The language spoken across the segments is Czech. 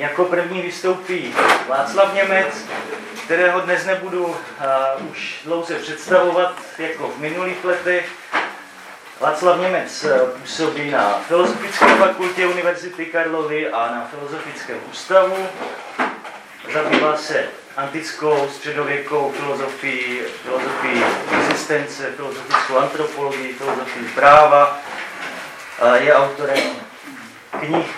jako první vystoupí Václav Němec, kterého dnes nebudu uh, už dlouze představovat jako v minulých letech. Václav Němec působí na Filozofické fakultě Univerzity Karlovy a na Filozofickém ústavu. Zabývá se antickou, středověkou filozofii, filozofii existence, filozofickou antropologii, filozofii práva. Je autorem knih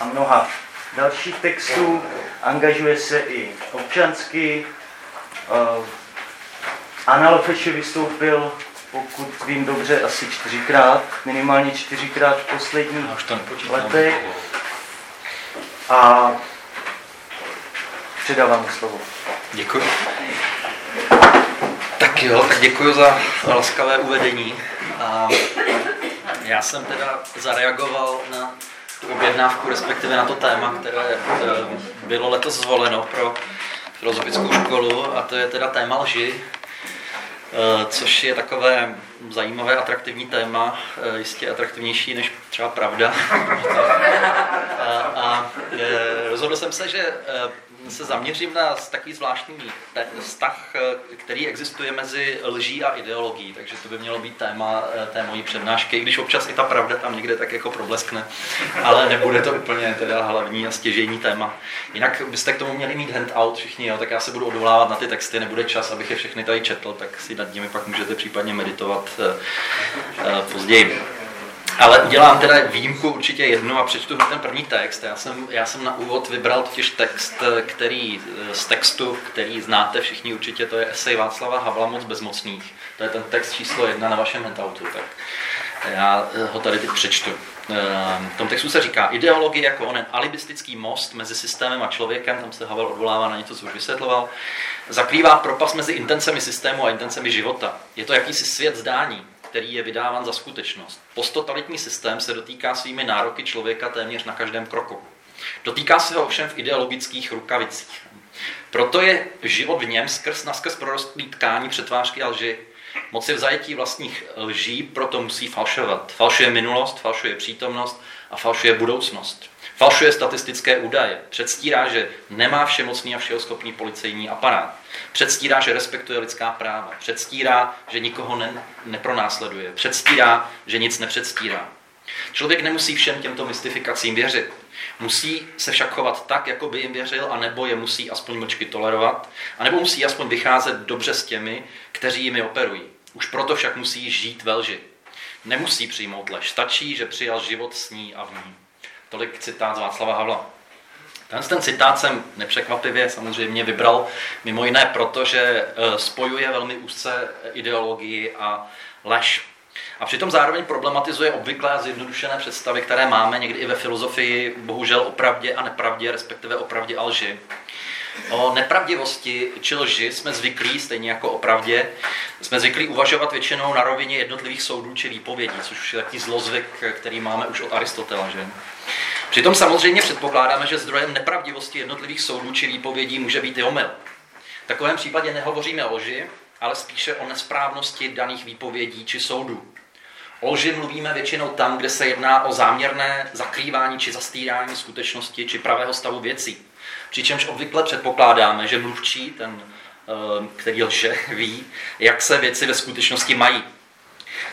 a mnoha dalších textů, angažuje se i občansky. Anna vystoupil, pokud vím dobře, asi čtyřikrát, minimálně čtyřikrát v posledních letech. A předávám mu slovo. Děkuji. Tak jo, tak děkuji za laskavé uvedení. A já jsem teda zareagoval na tu objednávku, respektive na to téma, které eh, bylo letos zvoleno pro filozofickou školu, a to je teda téma lži, eh, což je takové zajímavé, atraktivní téma, eh, jistě atraktivnější než třeba pravda. a, a rozhodl jsem se, že se zaměřím na takový zvláštní vztah, který existuje mezi lží a ideologií, takže to by mělo být téma eh, té mojí přednášky, i když občas i ta pravda tam někde tak jako probleskne, ale nebude to úplně teda hlavní a stěžení téma. Jinak byste k tomu měli mít handout všichni, jo, tak já se budu odvolávat na ty texty, nebude čas, abych je všechny tady četl, tak si nad nimi pak můžete případně meditovat eh, eh, později. Ale udělám teda výjimku určitě jednu a přečtu ten první text. Já jsem, já jsem na úvod vybral totiž text, který, z textu, který znáte všichni určitě, to je esej Václava Havla Moc bezmocných. To je ten text číslo jedna na vašem handoutu. Tak já ho tady teď přečtu. Ehm, v tom textu se říká, ideologie jako onen alibistický most mezi systémem a člověkem, tam se Havel odvolává na něco, co už vysvětloval, zakrývá propas mezi intencemi systému a intencemi života. Je to jakýsi svět zdání, který je vydáván za skutečnost. Posttotalitní systém se dotýká svými nároky člověka téměř na každém kroku. Dotýká se ho ovšem v ideologických rukavicích. Proto je život v něm skrz naskrz prorostlý tkání přetvářky a lži. Moci v zajetí vlastních lží proto musí falšovat. Falšuje minulost, falšuje přítomnost a falšuje budoucnost. Falšuje statistické údaje. Předstírá, že nemá všemocný a všehoschopný policejní aparát. Předstírá, že respektuje lidská práva. Předstírá, že nikoho ne, nepronásleduje. Předstírá, že nic nepředstírá. Člověk nemusí všem těmto mystifikacím věřit. Musí se však chovat tak, jako by jim věřil, anebo je musí aspoň mlčky tolerovat, anebo musí aspoň vycházet dobře s těmi, kteří jimi operují. Už proto však musí žít ve lži. Nemusí přijmout lež, stačí, že přijal život s ní a v ní. Tolik citát z Václava Havla. Ten, ten citát jsem nepřekvapivě samozřejmě vybral mimo jiné proto, že e, spojuje velmi úzce ideologii a lež. A přitom zároveň problematizuje obvyklé a zjednodušené představy, které máme někdy i ve filozofii, bohužel o pravdě a nepravdě, respektive o pravdě a lži. O nepravdivosti či lži jsme zvyklí, stejně jako o pravdě, jsme zvyklí uvažovat většinou na rovině jednotlivých soudů či výpovědí, což je takový zlozvyk, který máme už od Aristotela. Že? Přitom samozřejmě předpokládáme, že zdrojem nepravdivosti jednotlivých soudů či výpovědí může být i omyl. V takovém případě nehovoříme o lži, ale spíše o nesprávnosti daných výpovědí či soudů. O lži mluvíme většinou tam, kde se jedná o záměrné zakrývání či zastírání skutečnosti či pravého stavu věcí. Přičemž obvykle předpokládáme, že mluvčí, ten, eh, který lže, ví, jak se věci ve skutečnosti mají.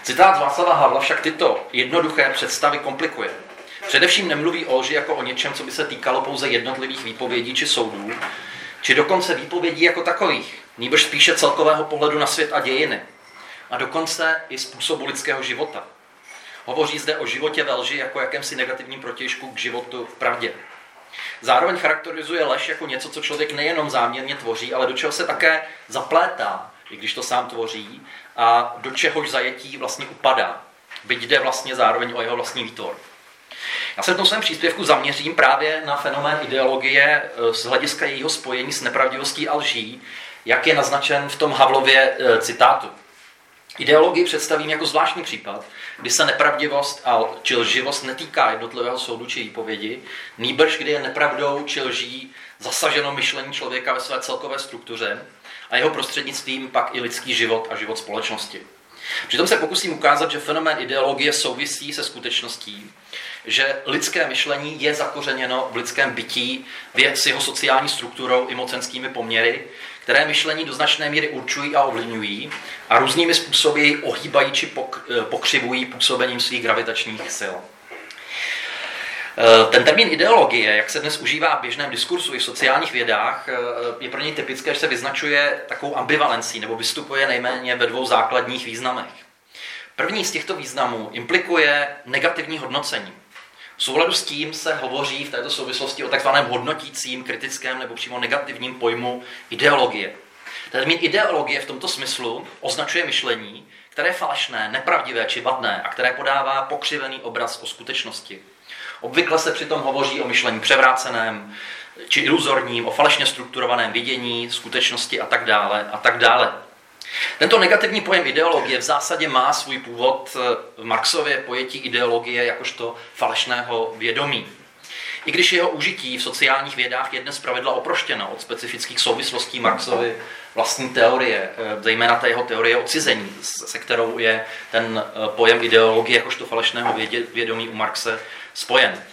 Citát Václava Havla však tyto jednoduché představy komplikuje. Především nemluví o lži jako o něčem, co by se týkalo pouze jednotlivých výpovědí či soudů, či dokonce výpovědí jako takových, nýbrž spíše celkového pohledu na svět a dějiny, a dokonce i způsobu lidského života. Hovoří zde o životě ve lži jako jakémsi negativním protěžku k životu v pravdě. Zároveň charakterizuje lež jako něco, co člověk nejenom záměrně tvoří, ale do čeho se také zaplétá, i když to sám tvoří, a do čehož zajetí vlastně upadá. Byť jde vlastně zároveň o jeho vlastní výtvor. Já se v tom svém příspěvku zaměřím právě na fenomén ideologie eh, z hlediska jejího spojení s nepravdivostí a lží, jak je naznačen v tom Havlově eh, citátu. Ideologii představím jako zvláštní případ, kdy se nepravdivost a či lživost netýká jednotlivého soudu či výpovědi, nýbrž kdy je nepravdou či lží zasaženo myšlení člověka ve své celkové struktuře a jeho prostřednictvím pak i lidský život a život společnosti. Přitom se pokusím ukázat, že fenomén ideologie souvisí se skutečností, že lidské myšlení je zakořeněno v lidském bytí, s jeho sociální strukturou i mocenskými poměry, které myšlení do značné míry určují a ovlivňují a různými způsoby ohýbají či pokřivují působením svých gravitačních sil. Eh, ten termín ideologie, jak se dnes užívá v běžném diskursu i v sociálních vědách, eh, je pro něj typické, že se vyznačuje takovou ambivalencí nebo vystupuje nejméně ve dvou základních významech. První z těchto významů implikuje negativní hodnocení. V souladu s tím se hovoří v této souvislosti o takzvaném hodnotícím, kritickém nebo přímo negativním pojmu ideologie. Termín ideologie v tomto smyslu označuje myšlení, které je falešné, nepravdivé či vadné a které podává pokřivený obraz o skutečnosti. Obvykle se přitom hovoří o myšlení převráceném či iluzorním, o falešně strukturovaném vidění, skutečnosti a tak dále a tak dále. Tento negativní pojem ideologie v zásadě má svůj původ v Marxově pojetí ideologie jakožto falešného vědomí. I když jeho užití v sociálních vědách je dnes pravidla oproštěno od specifických souvislostí Marxovy vlastní teorie, zejména té jeho teorie odcizení, se kterou je ten pojem ideologie jakožto falešného vědomí u Marxe spojen.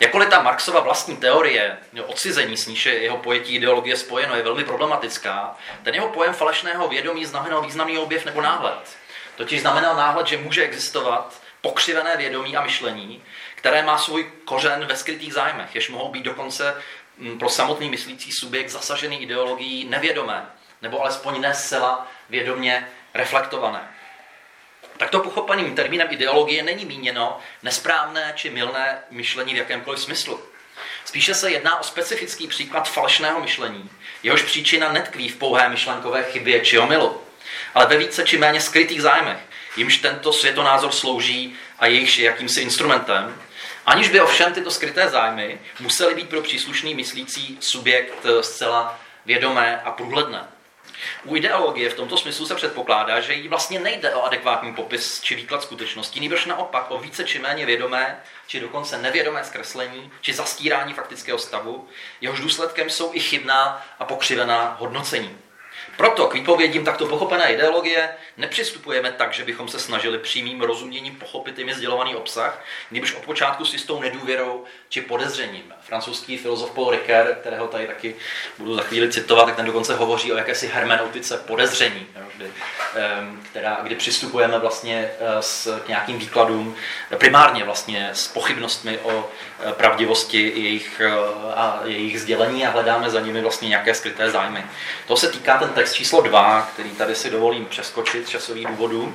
Jakkoliv ta Marxova vlastní teorie odcizení, s níž je jeho pojetí ideologie spojeno, je velmi problematická, ten jeho pojem falešného vědomí znamenal významný objev nebo náhled. Totiž znamenal náhled, že může existovat pokřivené vědomí a myšlení, které má svůj kořen ve skrytých zájmech, jež mohou být dokonce mm, pro samotný myslící subjekt zasažený ideologií nevědomé, nebo alespoň ne zcela vědomě reflektované. Takto pochopeným termínem ideologie není míněno nesprávné či milné myšlení v jakémkoliv smyslu. Spíše se jedná o specifický příklad falešného myšlení, jehož příčina netkví v pouhé myšlenkové chybě či omylu, ale ve více či méně skrytých zájmech, jimž tento světonázor slouží a jejichž je jakýmsi instrumentem, aniž by ovšem tyto skryté zájmy musely být pro příslušný myslící subjekt zcela vědomé a průhledné. U ideologie v tomto smyslu se předpokládá, že jí vlastně nejde o adekvátní popis či výklad skutečnosti, nebož naopak o více či méně vědomé, či dokonce nevědomé zkreslení, či zastírání faktického stavu, jehož důsledkem jsou i chybná a pokřivená hodnocení. Proto k výpovědím takto pochopené ideologie nepřistupujeme tak, že bychom se snažili přímým rozuměním pochopit jim sdělovaný obsah, nebož od počátku s jistou nedůvěrou či podezřením. Francouzský filozof Paul Ricoeur, kterého tady taky budu za chvíli citovat, tak ten dokonce hovoří o jakési hermeneutice podezření, která, kdy přistupujeme vlastně eh, s, k nějakým výkladům primárně vlastně s pochybnostmi o eh, pravdivosti jejich, eh, a jejich sdělení a hledáme za nimi vlastně nějaké skryté zájmy. To se týká ten text číslo 2, který tady si dovolím přeskočit z časových důvodů.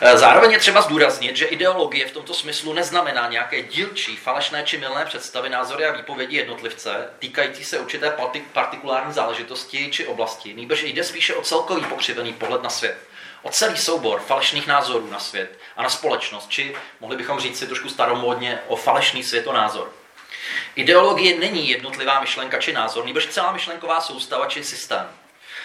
E, zároveň je třeba zdůraznit, že ideologie v tomto smyslu neznamená nějaké dílčí, falešné či milné představy, názory a výpovědi jednotlivce, týkající se určité partikulární záležitosti či oblasti, nýbrž jde spíše o celkový pokřivený pohled na svět. O celý soubor falešných názorů na svět a na společnost, či mohli bychom říct si trošku staromódně o falešný světonázor. Ideologie není jednotlivá myšlenka či názor, nebož celá myšlenková soustava či systém.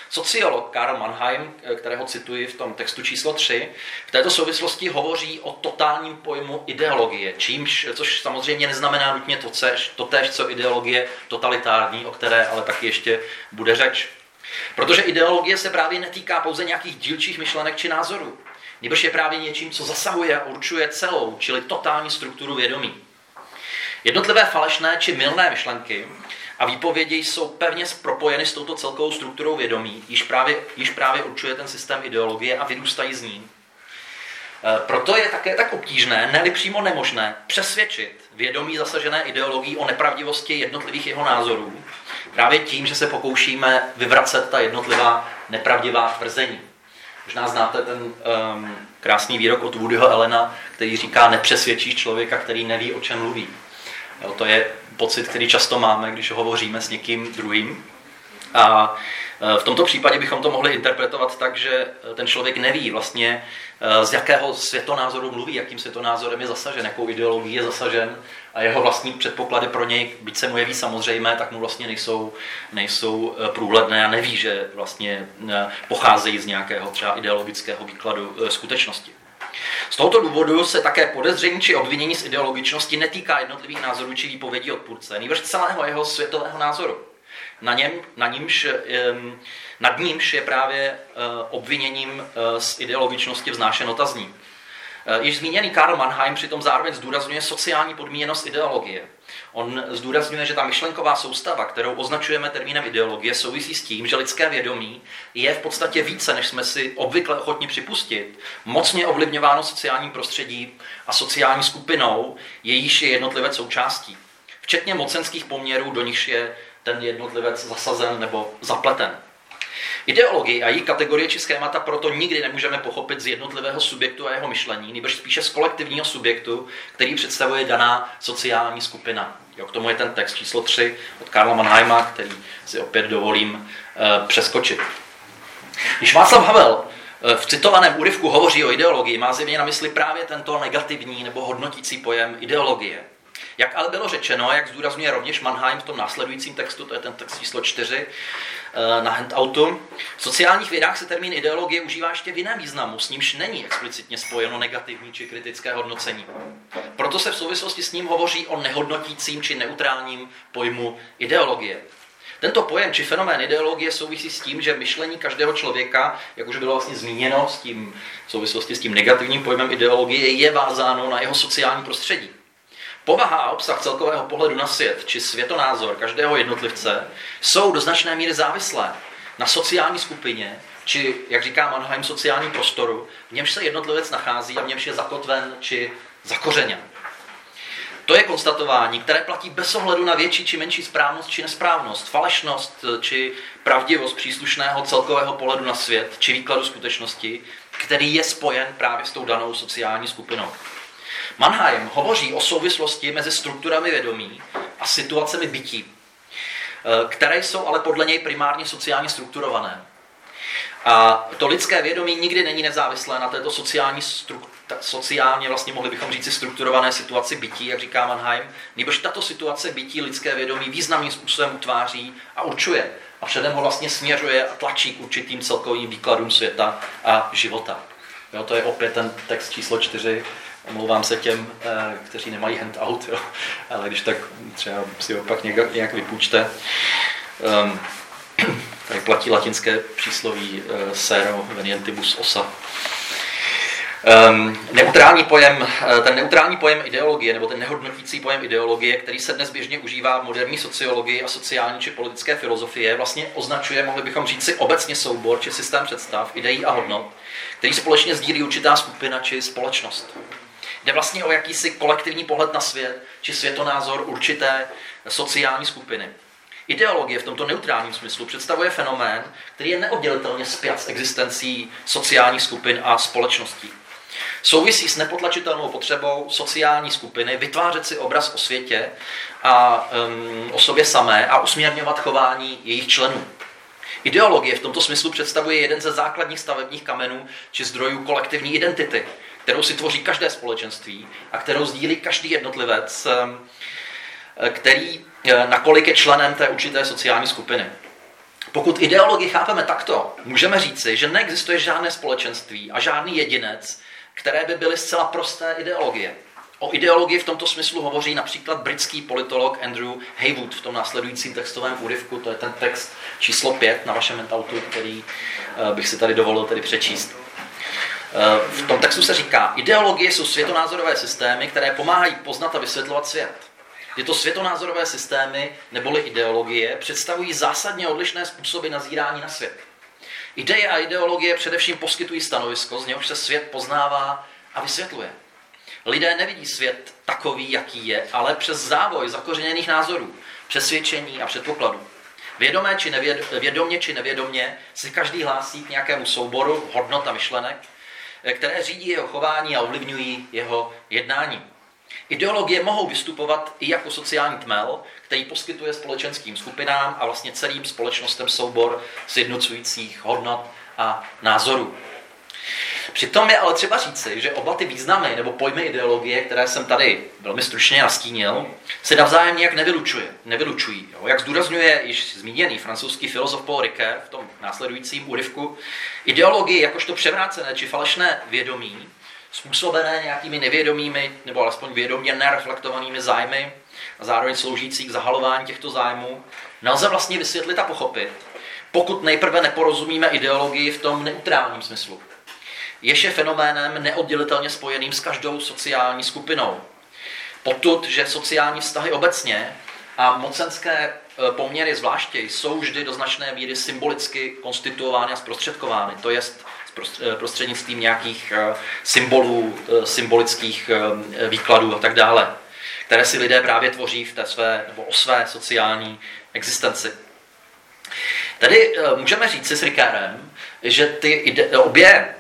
Sociolog Karl Mannheim, kterého cituji v tom textu číslo 3, v této souvislosti hovoří o totálním pojmu ideologie, čímž, což samozřejmě neznamená nutně to, to tež, co ideologie totalitární, o které ale taky ještě bude řeč. Protože ideologie se právě netýká pouze nějakých dílčích myšlenek či názorů, nebož je právě něčím, co zasahuje a určuje celou, čili totální strukturu vědomí. Jednotlivé falešné či milné myšlenky a výpovědi jsou pevně propojeny s touto celkovou strukturou vědomí, již právě, již právě určuje ten systém ideologie a vyrůstají z ní. E, proto je také tak obtížné, ne přímo nemožné, přesvědčit vědomí zasažené ideologií o nepravdivosti jednotlivých jeho názorů, právě tím, že se pokoušíme vyvracet ta jednotlivá nepravdivá tvrzení. Možná znáte ten um, krásný výrok od Woodyho Elena, který říká, nepřesvědčíš člověka, který neví, o čem mluví. Jo, to je pocit, který často máme, když hovoříme s někým druhým. A e, v tomto případě bychom to mohli interpretovat tak, že ten člověk neví vlastně, e, z jakého světonázoru mluví, jakým světonázorem je zasažen, jakou ideologií je zasažen a jeho vlastní předpoklady pro něj, byť se mu jeví samozřejmé, tak mu vlastně nejsou, nejsou e, průhledné a neví, že vlastně pocházejí z nějakého třeba ideologického výkladu skutečnosti. Z tohoto důvodu se také podezření či obvinění z ideologičnosti netýká jednotlivých názorů či výpovědí odpůrce, nýbrž celého jeho světového názoru. na, něm, na nímž, nad nímž je právě obviněním z ideologičnosti vznášen otazník. Již zmíněný Karl Mannheim přitom zároveň zdůrazňuje sociální podmíněnost ideologie. On zdůrazňuje, že ta myšlenková soustava, kterou označujeme termínem ideologie, souvisí s tím, že lidské vědomí je v podstatě více, než jsme si obvykle ochotni připustit, mocně ovlivňováno sociálním prostředím a sociální skupinou, jejíž je jednotlivec součástí. Včetně mocenských poměrů, do nichž je ten jednotlivec zasazen nebo zapleten. Ideologii a její kategorie či schémata proto nikdy nemůžeme pochopit z jednotlivého subjektu a jeho myšlení, nebo spíše z kolektivního subjektu, který představuje daná sociální skupina. Jo, k tomu je ten text číslo 3 od Karla Mannheima, který si opět dovolím uh, přeskočit. Když Václav Havel eh, v citovaném úryvku hovoří o ideologii, má zjevně na mysli právě tento negativní nebo hodnotící pojem ideologie. Jak ale bylo řečeno, jak zdůrazňuje rovněž Mannheim v tom následujícím textu, to je ten text číslo 4 eh, na handoutu, v sociálních vědách se termín ideologie užívá ještě v jiném významu, s nímž není explicitně spojeno negativní či kritické hodnocení. Proto se v souvislosti s ním hovoří o nehodnotícím či neutrálním pojmu ideologie. Tento pojem či fenomén ideologie souvisí s tím, že myšlení každého člověka, jak už bylo vlastně zmíněno s tím, v souvislosti s tím negativním pojmem ideologie, je vázáno na jeho sociální prostředí. Povaha a obsah celkového pohledu na svět či světonázor každého jednotlivce jsou do značné míry závislé na sociální skupině, či, jak říká Mannheim, sociální prostoru, v němž se jednotlivec nachází a v němž je zakotven či zakořeněn. To je konstatování, které platí bez ohledu na větší či menší správnost či nesprávnost, falešnost či pravdivost příslušného celkového pohledu na svět či výkladu skutečnosti, který je spojen právě s tou danou sociální skupinou. Mannheim hovoří o souvislosti mezi strukturami vědomí a situacemi bytí, eh, které jsou ale podle něj primárně sociálně strukturované. A to lidské vědomí nikdy není nezávislé na této sociální, sociálně vlastně mohli bychom říct strukturované situaci bytí, jak říká Mannheim, nebož tato situace bytí lidské vědomí významným způsobem utváří a určuje. A předem ho vlastně směřuje a tlačí k určitým celkovým výkladům světa a života. Jo, to je opět ten text číslo čtyři Omlouvám se těm, eh, kteří nemají handout, jo. ale když tak třeba si ho pak nějak vypůjčte. Um, tady platí latinské přísloví uh, sero venientibus osa. Um, neutrální pojem, eh, ten neutrální pojem ideologie, nebo ten nehodnotící pojem ideologie, který se dnes běžně užívá v moderní sociologii a sociální či politické filozofie, vlastně označuje, mohli bychom říct si obecně soubor či systém představ, ideí a hodnot, který společně sdílí určitá skupina či společnost. Jde vlastně o jakýsi kolektivní pohled na svět, či světonázor určité sociální skupiny. Ideologie v tomto neutrálním smyslu představuje fenomén, který je neoddělitelně spjat s existencí sociálních skupin a společností. Souvisí s nepotlačitelnou potřebou sociální skupiny vytvářet si obraz o světě a um, o sobě samé a usměrňovat chování jejich členů. Ideologie v tomto smyslu představuje jeden ze základních stavebních kamenů či zdrojů kolektivní identity, kterou si tvoří každé společenství a kterou sdílí každý jednotlivec, eh, který eh, nakolik je členem té určité sociální skupiny. Pokud ideologii chápeme takto, můžeme říci, že neexistuje žádné společenství a žádný jedinec, které by byly zcela prosté ideologie. O ideologii v tomto smyslu hovoří například britský politolog Andrew Haywood v tom následujícím textovém úryvku, to je ten text číslo 5 na vašem mentautu, který eh, bych si tady dovolil tedy přečíst. Eh, v tom textu se říká, ideologie jsou světonázorové systémy, které pomáhají poznat a vysvětlovat svět. Tyto světonázorové systémy neboli ideologie představují zásadně odlišné způsoby nazírání na svět. Ideje a ideologie především poskytují stanovisko, z něhož se svět poznává a vysvětluje. Lidé nevidí svět takový, jaký je, ale přes závoj zakořeněných názorů, přesvědčení a předpokladů. Či vědomě či nevědomě se každý hlásí k nějakému souboru hodnot a myšlenek, které řídí jeho chování a ovlivňují jeho jednání. Ideologie mohou vystupovat i jako sociální tmel, který poskytuje společenským skupinám a vlastně celým společnostem soubor sjednocujících hodnot a názorů. Přitom je ale třeba říci, že oba ty významy nebo pojmy ideologie, které jsem tady velmi stručně nastínil, se navzájem nějak nevylučuje, nevylučují. Jo? Jak zdůrazňuje již zmíněný francouzský filozof Paul Ricoeur v tom následujícím úryvku, ideologie jakožto převrácené či falešné vědomí, způsobené nějakými nevědomými nebo alespoň vědomě nereflektovanými zájmy, a zároveň sloužící k zahalování těchto zájmů, nelze vlastně vysvětlit a pochopit, pokud nejprve neporozumíme ideologii v tom neutrálním smyslu. Jež je fenoménem neoddělitelně spojeným s každou sociální skupinou. Potud, že sociální vztahy obecně a mocenské e, poměry zvláště jsou vždy do značné míry symbolicky konstituovány a zprostředkovány. To je e, prostřednictvím nějakých e, symbolů, symbolických výkladů a tak dále, které si lidé právě tvoří v té své, nebo o své sociální existenci. Tady můžeme říct si s Ricardem, že ty ide, obě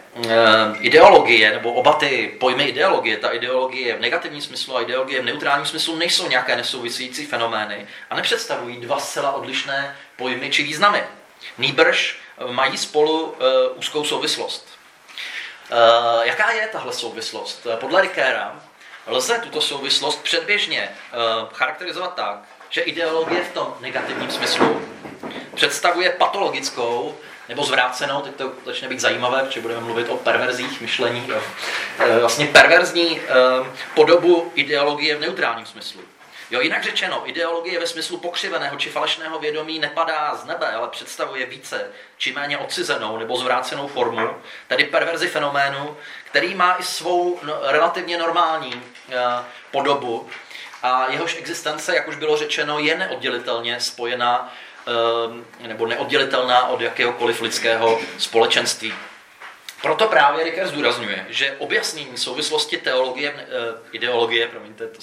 ideologie, nebo oba ty pojmy ideologie, ta ideologie v negativním smyslu a ideologie v neutrálním smyslu, nejsou nějaké nesouvisející fenomény a nepředstavují dva zcela odlišné pojmy či významy. Nýbrž eh, mají spolu uh, úzkou souvislost. Jaká je tahle souvislost? Podle Rikéra lze tuto souvislost předběžně charakterizovat tak, že ideologie v tom negativním smyslu představuje patologickou nebo zvrácenou, teď to začne být zajímavé, protože budeme mluvit o perverzích myšlení, e, vlastně perverzní e, podobu ideologie v neutrálním smyslu. Jo, jinak řečeno, ideologie ve smyslu pokřiveného či falešného vědomí nepadá z nebe, ale představuje více či méně odcizenou nebo zvrácenou formu, tedy perverzi fenoménu, který má i svou no, relativně normální uh, podobu a jehož existence, jak už bylo řečeno, je neoddělitelně spojena Ehm, nebo neoddělitelná od jakéhokoliv lidského společenství. Proto právě Ricker zdůrazňuje, že objasnění souvislosti teologie, eh, ideologie, promiňte, to,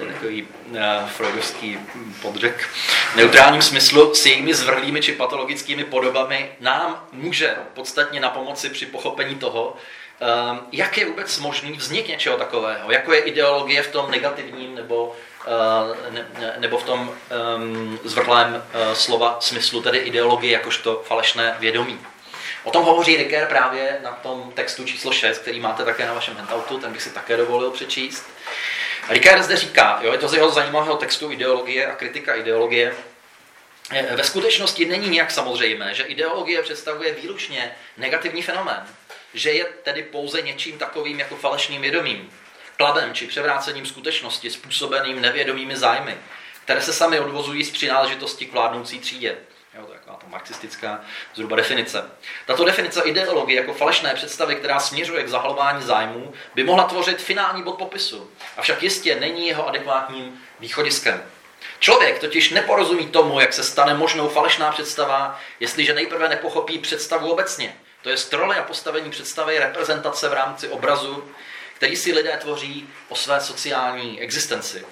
je takový uh, freudovský podřek, v neutrálním smyslu s jejími zvrhlými či patologickými podobami nám může podstatně na pomoci při pochopení toho, um, jak je vůbec možný vznik něčeho takového, jako je ideologie v tom negativním nebo Eh, ne, nebo v tom zvrhlém uh, slova smyslu, tedy ideologie jakožto falešné vědomí. O tom hovoří Ricker právě na tom textu číslo 6, který máte také na vašem handoutu, ten bych si také dovolil přečíst. Ricker zde říká, jo, je to z jeho zajímavého textu ideologie a kritika ideologie, eh, ve skutečnosti není nějak samozřejmé, že ideologie představuje výlučně negativní fenomén, že je tedy pouze něčím takovým jako falešným vědomím, kladem či převrácením skutečnosti způsobeným nevědomými zájmy, které se sami odvozují z přináležitosti k vládnoucí třídě. Jo, to je taková to marxistická zhruba definice. Tato definice ideologie jako falešné představy, která směřuje k zahalování zájmů, by mohla tvořit finální bod popisu. Avšak jistě není jeho adekvátním východiskem. Člověk totiž neporozumí tomu, jak se stane možnou falešná představa, jestliže nejprve nepochopí představu obecně. To je role a postavení představy reprezentace v rámci obrazu, který si lidé tvoří o své sociální existenci.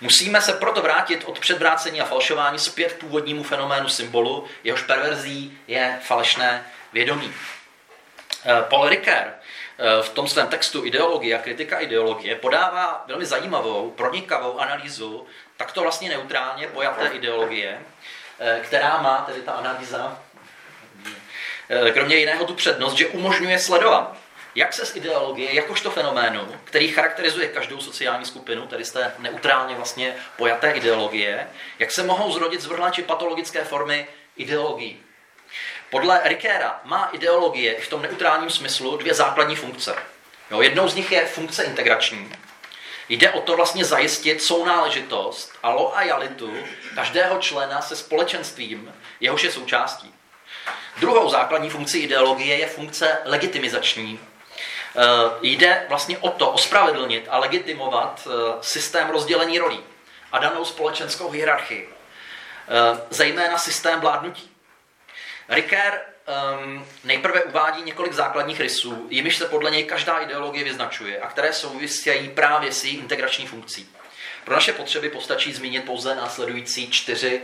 Musíme se proto vrátit od předvrácení a falšování zpět k původnímu fenoménu symbolu, jehož perverzí je falešné vědomí. Eh, Paul Ricker eh, v tom svém textu Ideologie a kritika ideologie podává velmi zajímavou, pronikavou analýzu takto vlastně neutrálně pojaté ideologie, eh, která má, tedy ta analýza, kromě jiného tu přednost, že umožňuje sledovat jak se z ideologie, jakožto fenoménu, který charakterizuje každou sociální skupinu, tedy z té neutrálně vlastně pojaté ideologie, jak se mohou zrodit zvrhlá či patologické formy ideologií. Podle Rikéra má ideologie v tom neutrálním smyslu dvě základní funkce. Jo, jednou z nich je funkce integrační. Jde o to vlastně zajistit sounáležitost a loajalitu každého člena se společenstvím, jehož je součástí. Druhou základní funkcí ideologie je funkce legitimizační, jde vlastně o to ospravedlnit a legitimovat eh, systém rozdělení rolí a danou společenskou hierarchii, eh, zejména systém vládnutí. Ricker um, nejprve uvádí několik základních rysů, jimiž se podle něj každá ideologie vyznačuje a které souvisejí právě s její integrační funkcí. Pro naše potřeby postačí zmínit pouze následující čtyři,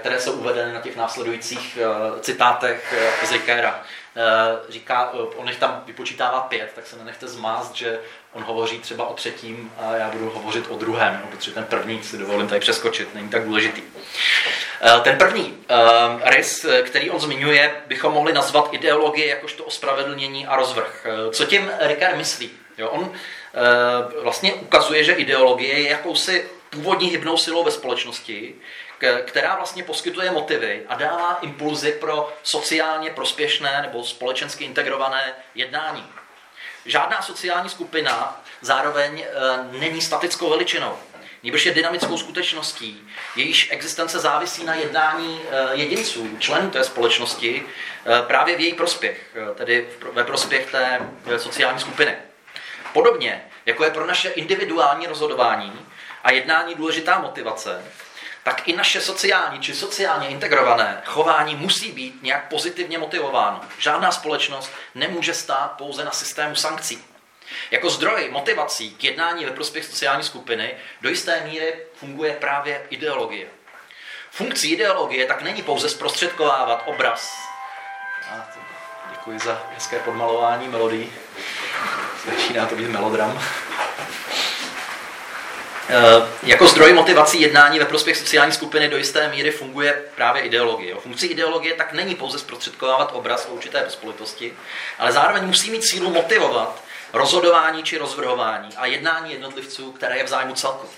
které jsou uvedeny na těch následujících citátech z Rickera. Eh, říká, eh, on jich tam vypočítává pět, tak se nenechte zmást, že on hovoří třeba o třetím a já budu hovořit o druhém, no, protože ten první si dovolím tady přeskočit, není tak důležitý. Eh, ten první rys, který on zmiňuje, bychom mohli nazvat ideologie jakožto ospravedlnění a rozvrh. Co tím Ricard myslí? Jo, on vlastně ukazuje, že ideologie je jakousi původní hybnou silou ve společnosti, která vlastně poskytuje motivy a dává impulzy pro sociálně prospěšné nebo společensky integrované jednání. Žádná sociální skupina zároveň e, není statickou veličinou. nebož je dynamickou skutečností, jejíž existence závisí na jednání eh, jedinců, členů té společnosti, eh, právě v její prospěch, tedy ve prospěch té sociální skupiny. Podobně, jako je pro naše individuální rozhodování a jednání důležitá motivace, tak i naše sociální či sociálně integrované chování musí být nějak pozitivně motivováno. Žádná společnost nemůže stát pouze na systému sankcí. Jako zdroj motivací k jednání ve prospěch sociální skupiny do jisté míry funguje právě ideologie. Funkcí ideologie tak není pouze zprostředkovávat obraz. Děkuji za hezké podmalování melodii. Začíná to být melodram. E, jako zdroj motivací jednání ve prospěch sociální skupiny do jisté míry funguje právě ideologie. Funkcí ideologie tak není pouze zprostředkovávat obraz o určité pospolitosti, ale zároveň musí mít sílu motivovat rozhodování či rozvrhování a jednání jednotlivců, které je v zájmu celku.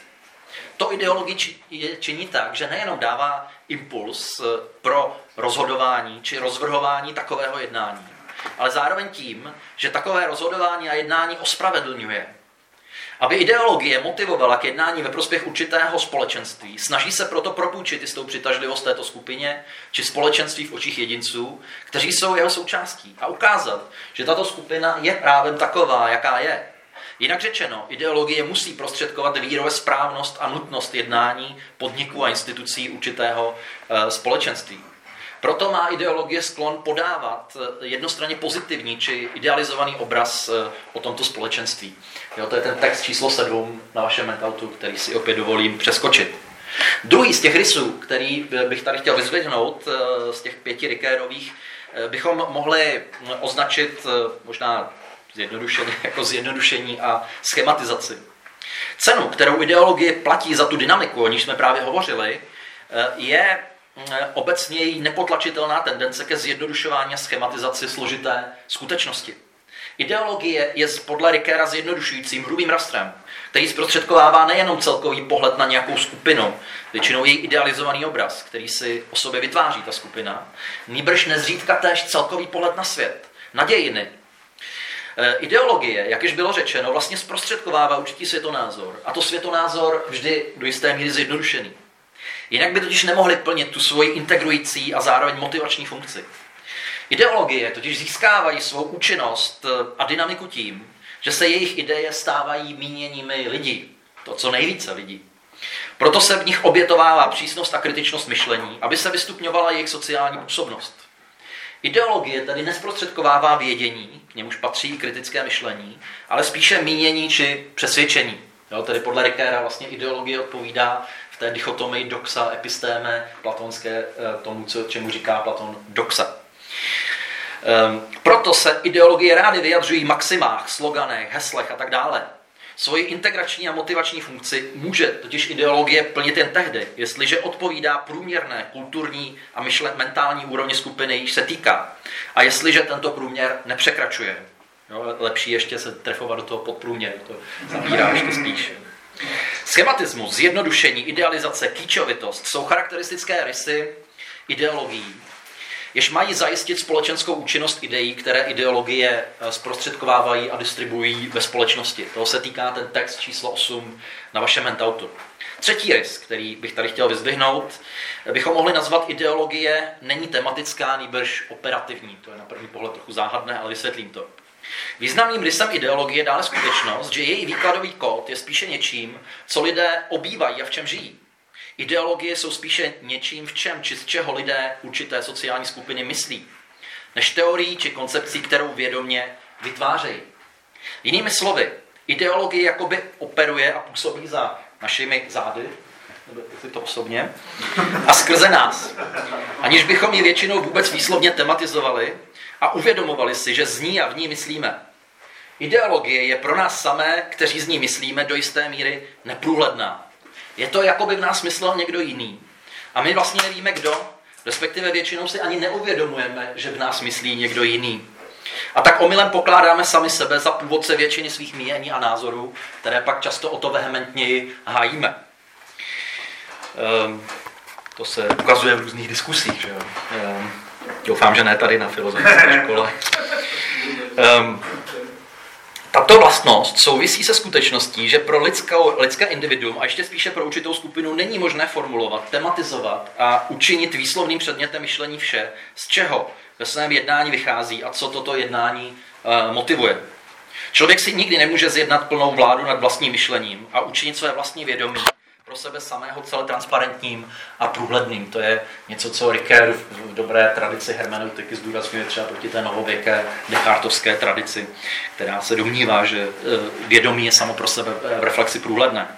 To ideologii činí tak, že nejenom dává impuls eh, pro rozhodování či rozvrhování takového jednání, ale zároveň tím, že takové rozhodování a jednání ospravedlňuje aby ideologie motivovala k jednání ve prospěch určitého společenství, snaží se proto propůjčit jistou přitažlivost této skupině či společenství v očích jedinců, kteří jsou jeho součástí a ukázat, že tato skupina je právem taková, jaká je. Jinak řečeno, ideologie musí prostředkovat víru ve správnost a nutnost jednání podniků a institucí určitého e, společenství. Proto má ideologie sklon podávat eh, jednostranně pozitivní či idealizovaný obraz eh, o tomto společenství. Jo, to je ten text číslo 7 na vašem mentautu, který si opět dovolím přeskočit. Druhý z těch rysů, který bych tady chtěl vyzvednout, eh, z těch pěti Rikérových, bychom mohli označit možná zjednodušeně, jako zjednodušení a schematizaci. Cenu, kterou ideologie platí za tu dynamiku, o níž jsme právě hovořili, je Eh, obecně její nepotlačitelná tendence ke zjednodušování a schematizaci složité skutečnosti. Ideologie je podle Rikéra zjednodušujícím hrubým rastrem, který zprostředkovává nejenom celkový pohled na nějakou skupinu, většinou její idealizovaný obraz, který si o sobě vytváří ta skupina, nýbrž nezřídka též celkový pohled na svět, na dějiny. Eh, ideologie, jak již bylo řečeno, vlastně zprostředkovává určitý světonázor. A to světonázor vždy do jisté míry zjednodušený. Jinak by totiž nemohli plnit tu svoji integrující a zároveň motivační funkci. Ideologie totiž získávají svou účinnost eh, a dynamiku tím, že se jejich ideje stávají míněními lidí, to co nejvíce lidí. Proto se v nich obětovává přísnost a kritičnost myšlení, aby se vystupňovala jejich sociální působnost. Ideologie tedy nesprostředkovává vědění, k němuž patří kritické myšlení, ale spíše mínění či přesvědčení. Jo, tedy podle Rikéra vlastně ideologie odpovídá té dichotomii doxa, epistéme platonské, eh, tomu, co, čemu říká Platon doxa. Um, proto se ideologie rády vyjadřují maximách, sloganech, heslech a tak dále. Svoji integrační a motivační funkci může totiž ideologie plnit jen tehdy, jestliže odpovídá průměrné kulturní a myšle, mentální úrovni skupiny, již se týká. A jestliže tento průměr nepřekračuje. Jo, lepší ještě se trefovat do toho podprůměru, to zabírá ještě spíš. Schematismus, zjednodušení, idealizace, kýčovitost jsou charakteristické rysy ideologií, jež mají zajistit společenskou účinnost ideí, které ideologie eh, zprostředkovávají a distribuují ve společnosti. Toho se týká ten text číslo 8 na vašem mentautu. Třetí rys, který bych tady chtěl vyzdvihnout, bychom mohli nazvat ideologie není tematická, nýbrž operativní. To je na první pohled trochu záhadné, ale vysvětlím to. Významným rysem ideologie dále skutečnost, že její výkladový kód je spíše něčím, co lidé obývají a v čem žijí. Ideologie jsou spíše něčím, v čem či z čeho lidé určité sociální skupiny myslí, než teorií či koncepcí, kterou vědomě vytvářejí. Jinými slovy, ideologie jakoby operuje a působí za našimi zády, nebo to osobně, a skrze nás. Aniž bychom ji většinou vůbec výslovně tematizovali, a uvědomovali si, že z ní a v ní myslíme. Ideologie je pro nás samé, kteří z ní myslíme, do jisté míry neprůhledná. Je to, jako by v nás myslel někdo jiný. A my vlastně nevíme, kdo, respektive většinou si ani neuvědomujeme, že v nás myslí někdo jiný. A tak omylem pokládáme sami sebe za původce většiny svých mínění a názorů, které pak často o to vehementněji hájíme. Um, to se ukazuje v různých diskusích. Že? Um, Doufám, že ne tady na filozofické škole. Um, tato vlastnost souvisí se skutečností, že pro lidskou, lidské individuum a ještě spíše pro určitou skupinu není možné formulovat, tematizovat a učinit výslovným předmětem myšlení vše, z čeho ve svém jednání vychází a co toto jednání uh, motivuje. Člověk si nikdy nemůže zjednat plnou vládu nad vlastním myšlením a učinit své vlastní vědomí pro sebe samého celé transparentním a průhledným. To je něco, co Ricker v dobré tradici hermeneutiky zdůrazňuje třeba proti té novověké Descartovské tradici, která se domnívá, že e, vědomí je samo pro sebe v reflexi průhledné.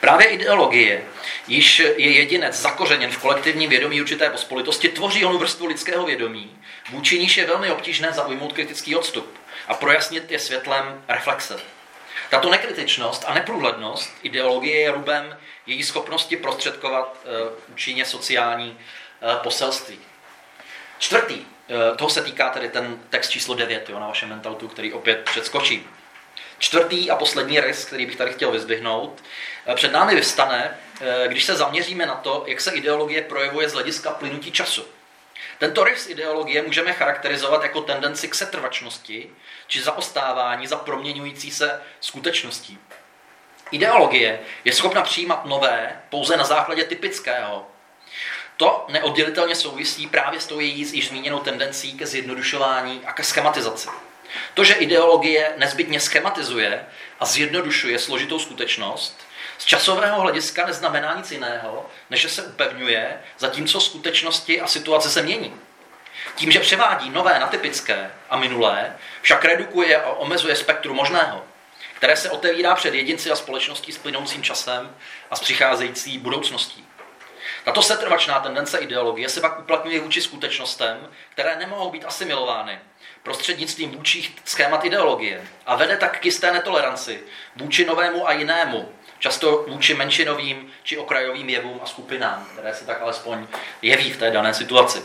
Právě ideologie, již je jedinec zakořeněn v kolektivním vědomí určité pospolitosti, tvoří onu vrstvu lidského vědomí, vůči níž je velmi obtížné zaujmout kritický odstup a projasnit je světlem reflexe. Tato nekritičnost a neprůhlednost ideologie je rubem její schopnosti prostředkovat uh, účinně sociální uh, poselství. Čtvrtý, uh, toho se týká tedy ten text číslo 9 jo, na vašem mentaltu, který opět předskočí. Čtvrtý a poslední rys, který bych tady chtěl vyzdvihnout, před námi vystane, když se zaměříme na to, jak se ideologie projevuje z hlediska plynutí času. Tento rys ideologie můžeme charakterizovat jako tendenci k setrvačnosti či zaostávání za proměňující se skutečností. Ideologie je schopna přijímat nové pouze na základě typického. To neoddělitelně souvisí právě s tou její již zmíněnou tendencí ke zjednodušování a ke schematizaci. To, že ideologie nezbytně schematizuje a zjednodušuje složitou skutečnost, z časového hlediska neznamená nic jiného, než že se upevňuje, zatímco skutečnosti a situace se mění. Tím, že převádí nové na typické a minulé, však redukuje a omezuje spektrum možného, které se otevírá před jedinci a společností s plynoucím časem a s přicházející budoucností. Tato setrvačná tendence ideologie se pak uplatňuje vůči skutečnostem, které nemohou být asimilovány prostřednictvím vůčích schémat ideologie a vede tak k jisté netoleranci vůči novému a jinému, často vůči menšinovým či okrajovým jevům a skupinám, které se tak alespoň jeví v té dané situaci.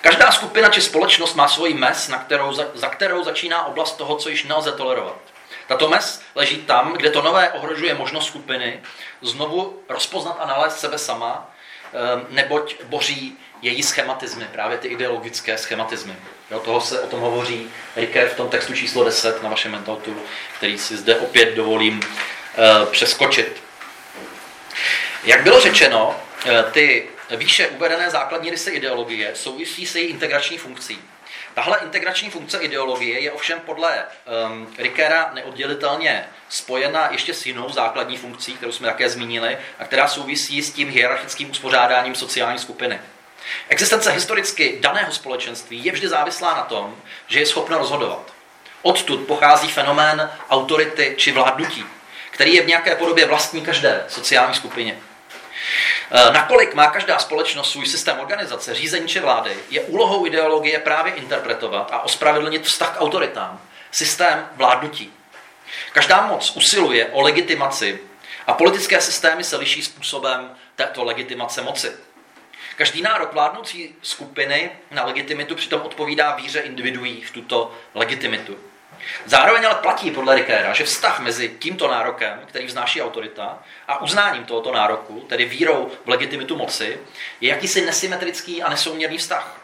Každá skupina či společnost má svoji mes, na kterou, za, za kterou začíná oblast toho, co již nelze tolerovat. Tato mes leží tam, kde to nové ohrožuje možnost skupiny znovu rozpoznat a nalézt sebe sama, ehm, neboť boří její schematizmy, právě ty ideologické schematizmy. Jo, toho se o tom hovoří Riker v tom textu číslo 10 na vašem mentaltu, který si zde opět dovolím uh, přeskočit. Jak bylo řečeno, uh, ty výše uvedené základní rysy ideologie souvisí se její integrační funkcí. Tahle integrační funkce ideologie je ovšem podle um, Rickera neoddělitelně spojena ještě s jinou základní funkcí, kterou jsme také zmínili, a která souvisí s tím hierarchickým uspořádáním sociální skupiny. Existence historicky daného společenství je vždy závislá na tom, že je schopno rozhodovat. Odtud pochází fenomén autority či vládnutí, který je v nějaké podobě vlastní každé sociální skupině. E, nakolik má každá společnost svůj systém organizace, řízení či vlády, je úlohou ideologie právě interpretovat a ospravedlnit vztah k autoritám, systém vládnutí. Každá moc usiluje o legitimaci a politické systémy se liší způsobem této legitimace moci. Každý nárok vládnoucí skupiny na legitimitu přitom odpovídá víře individuí v tuto legitimitu. Zároveň ale platí podle Rikéra, že vztah mezi tímto nárokem, který vznáší autorita, a uznáním tohoto nároku, tedy vírou v legitimitu moci, je jakýsi nesymetrický a nesouměrný vztah.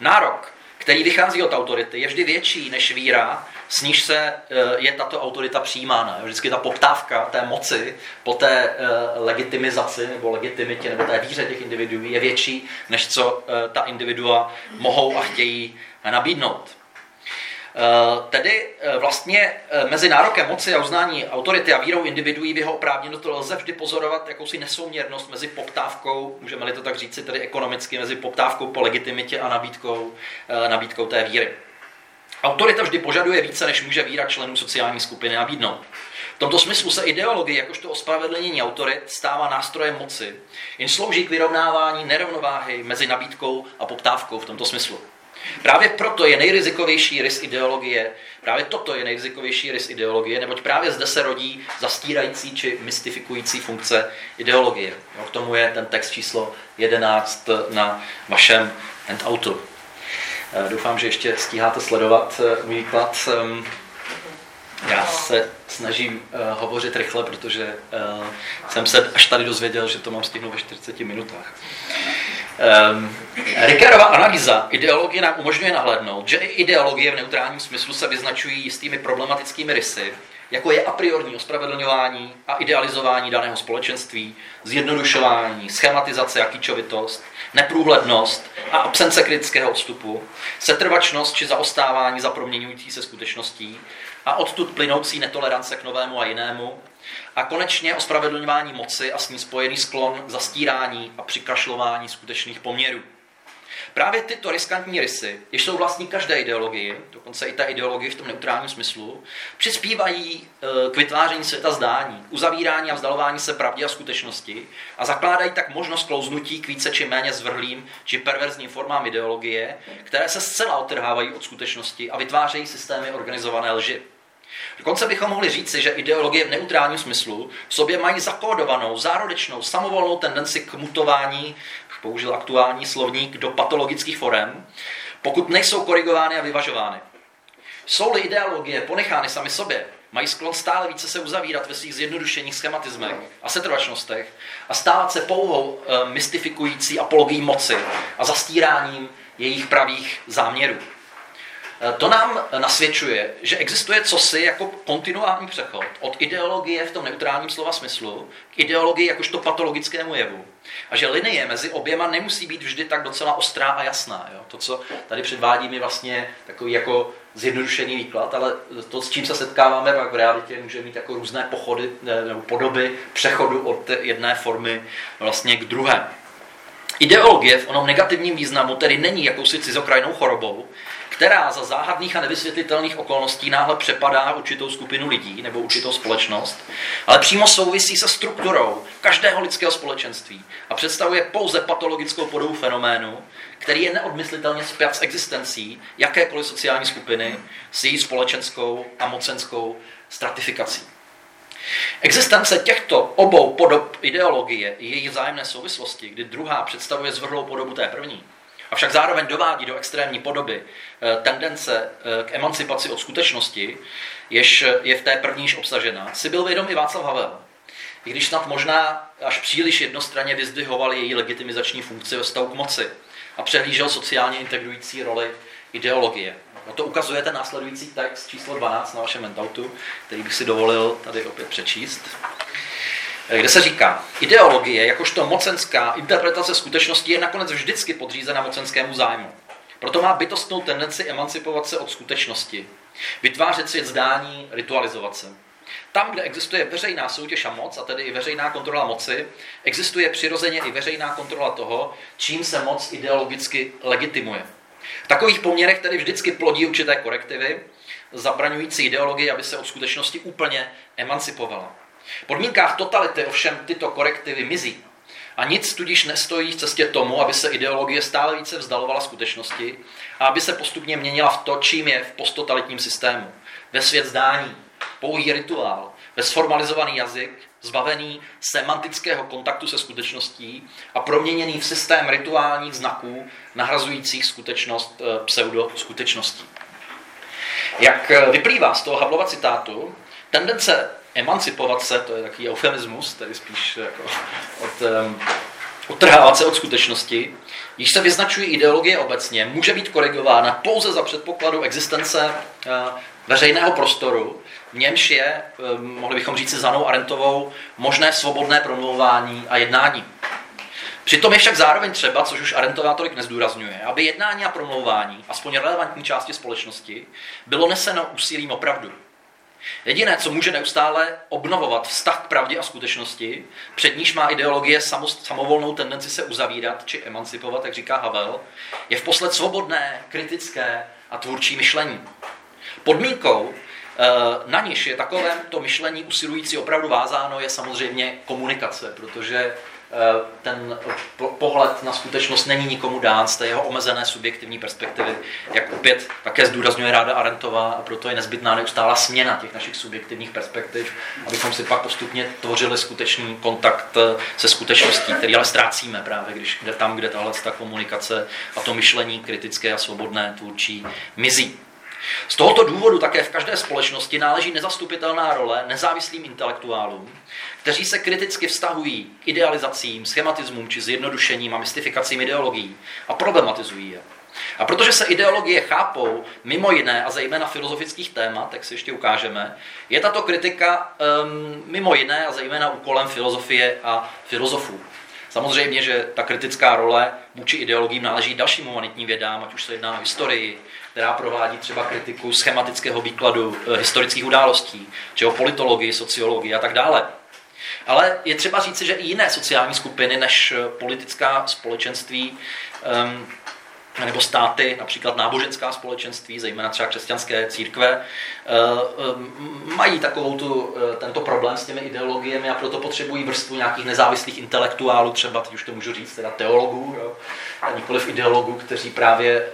Nárok, který vychází od autority, je vždy větší než víra, s níž se eh, je tato autorita přijímána. Vždycky ta poptávka té moci po té eh, legitimizaci nebo legitimitě nebo té víře těch individuů je větší, než co eh, ta individua mohou a chtějí nabídnout. Tedy vlastně mezi nárokem moci a uznání autority a vírou individuí v jeho oprávněnost lze vždy pozorovat jakousi nesouměrnost mezi poptávkou, můžeme-li to tak říci, tedy ekonomicky, mezi poptávkou po legitimitě a nabídkou, nabídkou té víry. Autorita vždy požaduje více, než může víra členů sociální skupiny nabídnout. V tomto smyslu se ideologie jakožto ospravedlnění autorit stává nástrojem moci, jen slouží k vyrovnávání nerovnováhy mezi nabídkou a poptávkou v tomto smyslu. Právě proto je nejrizikovější rys ideologie, právě toto je nejrizikovější rys ideologie, neboť právě zde se rodí zastírající či mystifikující funkce ideologie. Jo, k tomu je ten text číslo 11 na vašem handoutu. Eh, doufám, že ještě stíháte sledovat eh, můj výklad. Ehm, Já se snažím uh, hovořit rychle, protože uh, jsem se až tady dozvěděl, že to mám stihnout ve 40 minutách. Um, Ricardova analýza ideologie nám umožňuje nahlédnout, že i ideologie v neutrálním smyslu se vyznačují jistými problematickými rysy, jako je a priorní ospravedlňování a idealizování daného společenství, zjednodušování, schematizace a kýčovitost, neprůhlednost a absence kritického odstupu, setrvačnost či zaostávání za proměňující se skutečností a odtud plynoucí netolerance k novému a jinému a konečně ospravedlňování moci a s ní spojený sklon k zastírání a přikašlování skutečných poměrů. Právě tyto riskantní rysy, jež jsou vlastní každé ideologii, dokonce i té ideologie v tom neutrálním smyslu, přispívají e, k vytváření světa zdání, uzavírání a vzdalování se pravdě a skutečnosti a zakládají tak možnost klouznutí k více či méně zvrhlým či perverzním formám ideologie, které se zcela otrhávají od skutečnosti a vytvářejí systémy organizované lži. Dokonce bychom mohli říci, že ideologie v neutrálním smyslu v sobě mají zakódovanou, zárodečnou, samovolnou tendenci k mutování použil aktuální slovník do patologických forem, pokud nejsou korigovány a vyvažovány. Jsou-li ideologie ponechány sami sobě, mají sklon stále více se uzavírat ve svých zjednodušeních, schematismech a setrvačnostech a stávat se pouhou e, mystifikující apologií moci a zastíráním jejich pravých záměrů. Eh, to nám nasvědčuje, že existuje cosi jako kontinuální přechod od ideologie v tom neutrálním slova smyslu k ideologii jakožto patologickému jevu. A že linie mezi oběma nemusí být vždy tak docela ostrá a jasná. Jo? To, co tady předvádím, je vlastně takový jako zjednodušený výklad, ale to, s čím se setkáváme pak v realitě, může mít jako různé pochody nebo podoby přechodu od jedné formy vlastně k druhé. Ideologie v onom negativním významu tedy není jakousi cizokrajnou chorobou, která za záhadných a nevysvětlitelných okolností náhle přepadá určitou skupinu lidí nebo určitou společnost, ale přímo souvisí se strukturou každého lidského společenství a představuje pouze patologickou podobu fenoménu, který je neodmyslitelně spjat s existencí jakékoliv sociální skupiny s její společenskou a mocenskou stratifikací. Existence těchto obou podob ideologie i jejich vzájemné souvislosti, kdy druhá představuje zvrhlou podobu té první, avšak zároveň dovádí do extrémní podoby eh, tendence eh, k emancipaci od skutečnosti, jež je v té prvníž obsažena, si byl vědom i Václav Havel. I když snad možná až příliš jednostranně vyzdvihoval její legitimizační funkci ve vztahu k moci a přehlížel sociálně integrující roli ideologie. No to ukazuje ten následující text číslo 12 na vašem mentautu, který bych si dovolil tady opět přečíst kde se říká, ideologie, jakožto mocenská interpretace skutečnosti je nakonec vždycky podřízena mocenskému zájmu. Proto má bytostnou tendenci emancipovat se od skutečnosti, vytvářet svět zdání, ritualizovat se. Tam, kde existuje veřejná soutěž a moc, a tedy i veřejná kontrola moci, existuje přirozeně i veřejná kontrola toho, čím se moc ideologicky legitimuje. V takových poměrech tedy vždycky plodí určité korektivy, zabraňující ideologii, aby se od skutečnosti úplně emancipovala. V podmínkách totality ovšem tyto korektivy mizí. A nic tudíž nestojí v cestě tomu, aby se ideologie stále více vzdalovala skutečnosti a aby se postupně měnila v to, čím je v posttotalitním systému. Ve svět zdání, pouhý rituál, bezformalizovaný jazyk, zbavený semantického kontaktu se skutečností a proměněný v systém rituálních znaků, nahrazujících skutečnost eh, pseudo-skutečností. Jak eh, vyplývá z toho Havlova citátu, tendence emancipovat se, to je takový eufemismus, tedy spíš jako od, um, odtrhávat se od skutečnosti, již se vyznačují ideologie obecně, může být korigována pouze za předpokladu existence uh, veřejného prostoru, v němž je, um, mohli bychom říct si Zanou Arentovou, možné svobodné promluvání a jednání. Přitom je však zároveň třeba, což už Arentová tolik nezdůrazňuje, aby jednání a promlouvání, aspoň relevantní části společnosti, bylo neseno úsilím opravdu. Jediné, co může neustále obnovovat vztah k pravdě a skutečnosti, před níž má ideologie samovolnou tendenci se uzavírat či emancipovat, jak říká Havel, je v posled svobodné, kritické a tvůrčí myšlení. Podmínkou, eh, na níž je takové to myšlení usilující opravdu vázáno, je samozřejmě komunikace, protože ten pohled na skutečnost není nikomu dán z té jeho omezené subjektivní perspektivy, jak opět také zdůrazňuje ráda Arentová a proto je nezbytná neustálá směna těch našich subjektivních perspektiv, abychom si pak postupně tvořili skutečný kontakt eh, se skutečností, který ale ztrácíme právě, když kde tam, kde tahle ta komunikace a to myšlení kritické a svobodné tvůrčí mizí. Z tohoto důvodu také v každé společnosti náleží nezastupitelná role nezávislým intelektuálům, kteří se kriticky vztahují k idealizacím, schematismům či zjednodušením a mystifikacím ideologií a problematizují je. A protože se ideologie chápou mimo jiné a zejména filozofických témat, tak si ještě ukážeme, je tato kritika um, mimo jiné a zejména úkolem filozofie a filozofů. Samozřejmě, že ta kritická role vůči ideologiím náleží dalším humanitním vědám, ať už se jedná o historii, která provádí třeba kritiku schematického výkladu e, historických událostí, či o politologii, sociologii a tak dále. Ale je třeba říci, že i jiné sociální skupiny než eh, politická společenství um, nebo státy, například náboženská společenství, zejména třeba křesťanské církve, eh, eh, mají takovou tu, eh, tento problém s těmi ideologiemi a proto potřebují vrstvu nějakých nezávislých intelektuálů, třeba, teď už to můžu říct, teda teologů, jo, a nikoliv ideologů, kteří právě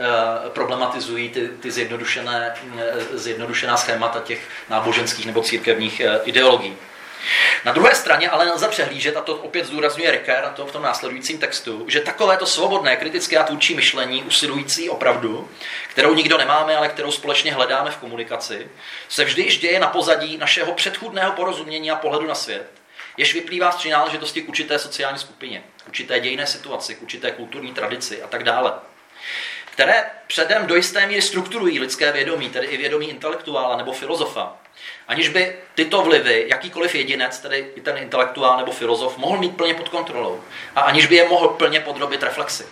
problematizují ty, ty zjednodušené, zjednodušená schémata těch náboženských nebo církevních ideologií. Na druhé straně ale nelze přehlížet, a to opět zdůrazňuje Ricker, a to v tom následujícím textu, že takovéto svobodné, kritické a tvůrčí myšlení, usilující opravdu, kterou nikdo nemáme, ale kterou společně hledáme v komunikaci, se vždy již děje na pozadí našeho předchůdného porozumění a pohledu na svět, jež vyplývá z přináležitosti k určité sociální skupině, k určité dějné situaci, k určité kulturní tradici a tak dále které předem do jisté míry strukturují lidské vědomí, tedy i vědomí intelektuála nebo filozofa, aniž by tyto vlivy jakýkoliv jedinec, tedy i ten intelektuál nebo filozof, mohl mít plně pod kontrolou a aniž by je mohl plně podrobit reflexi.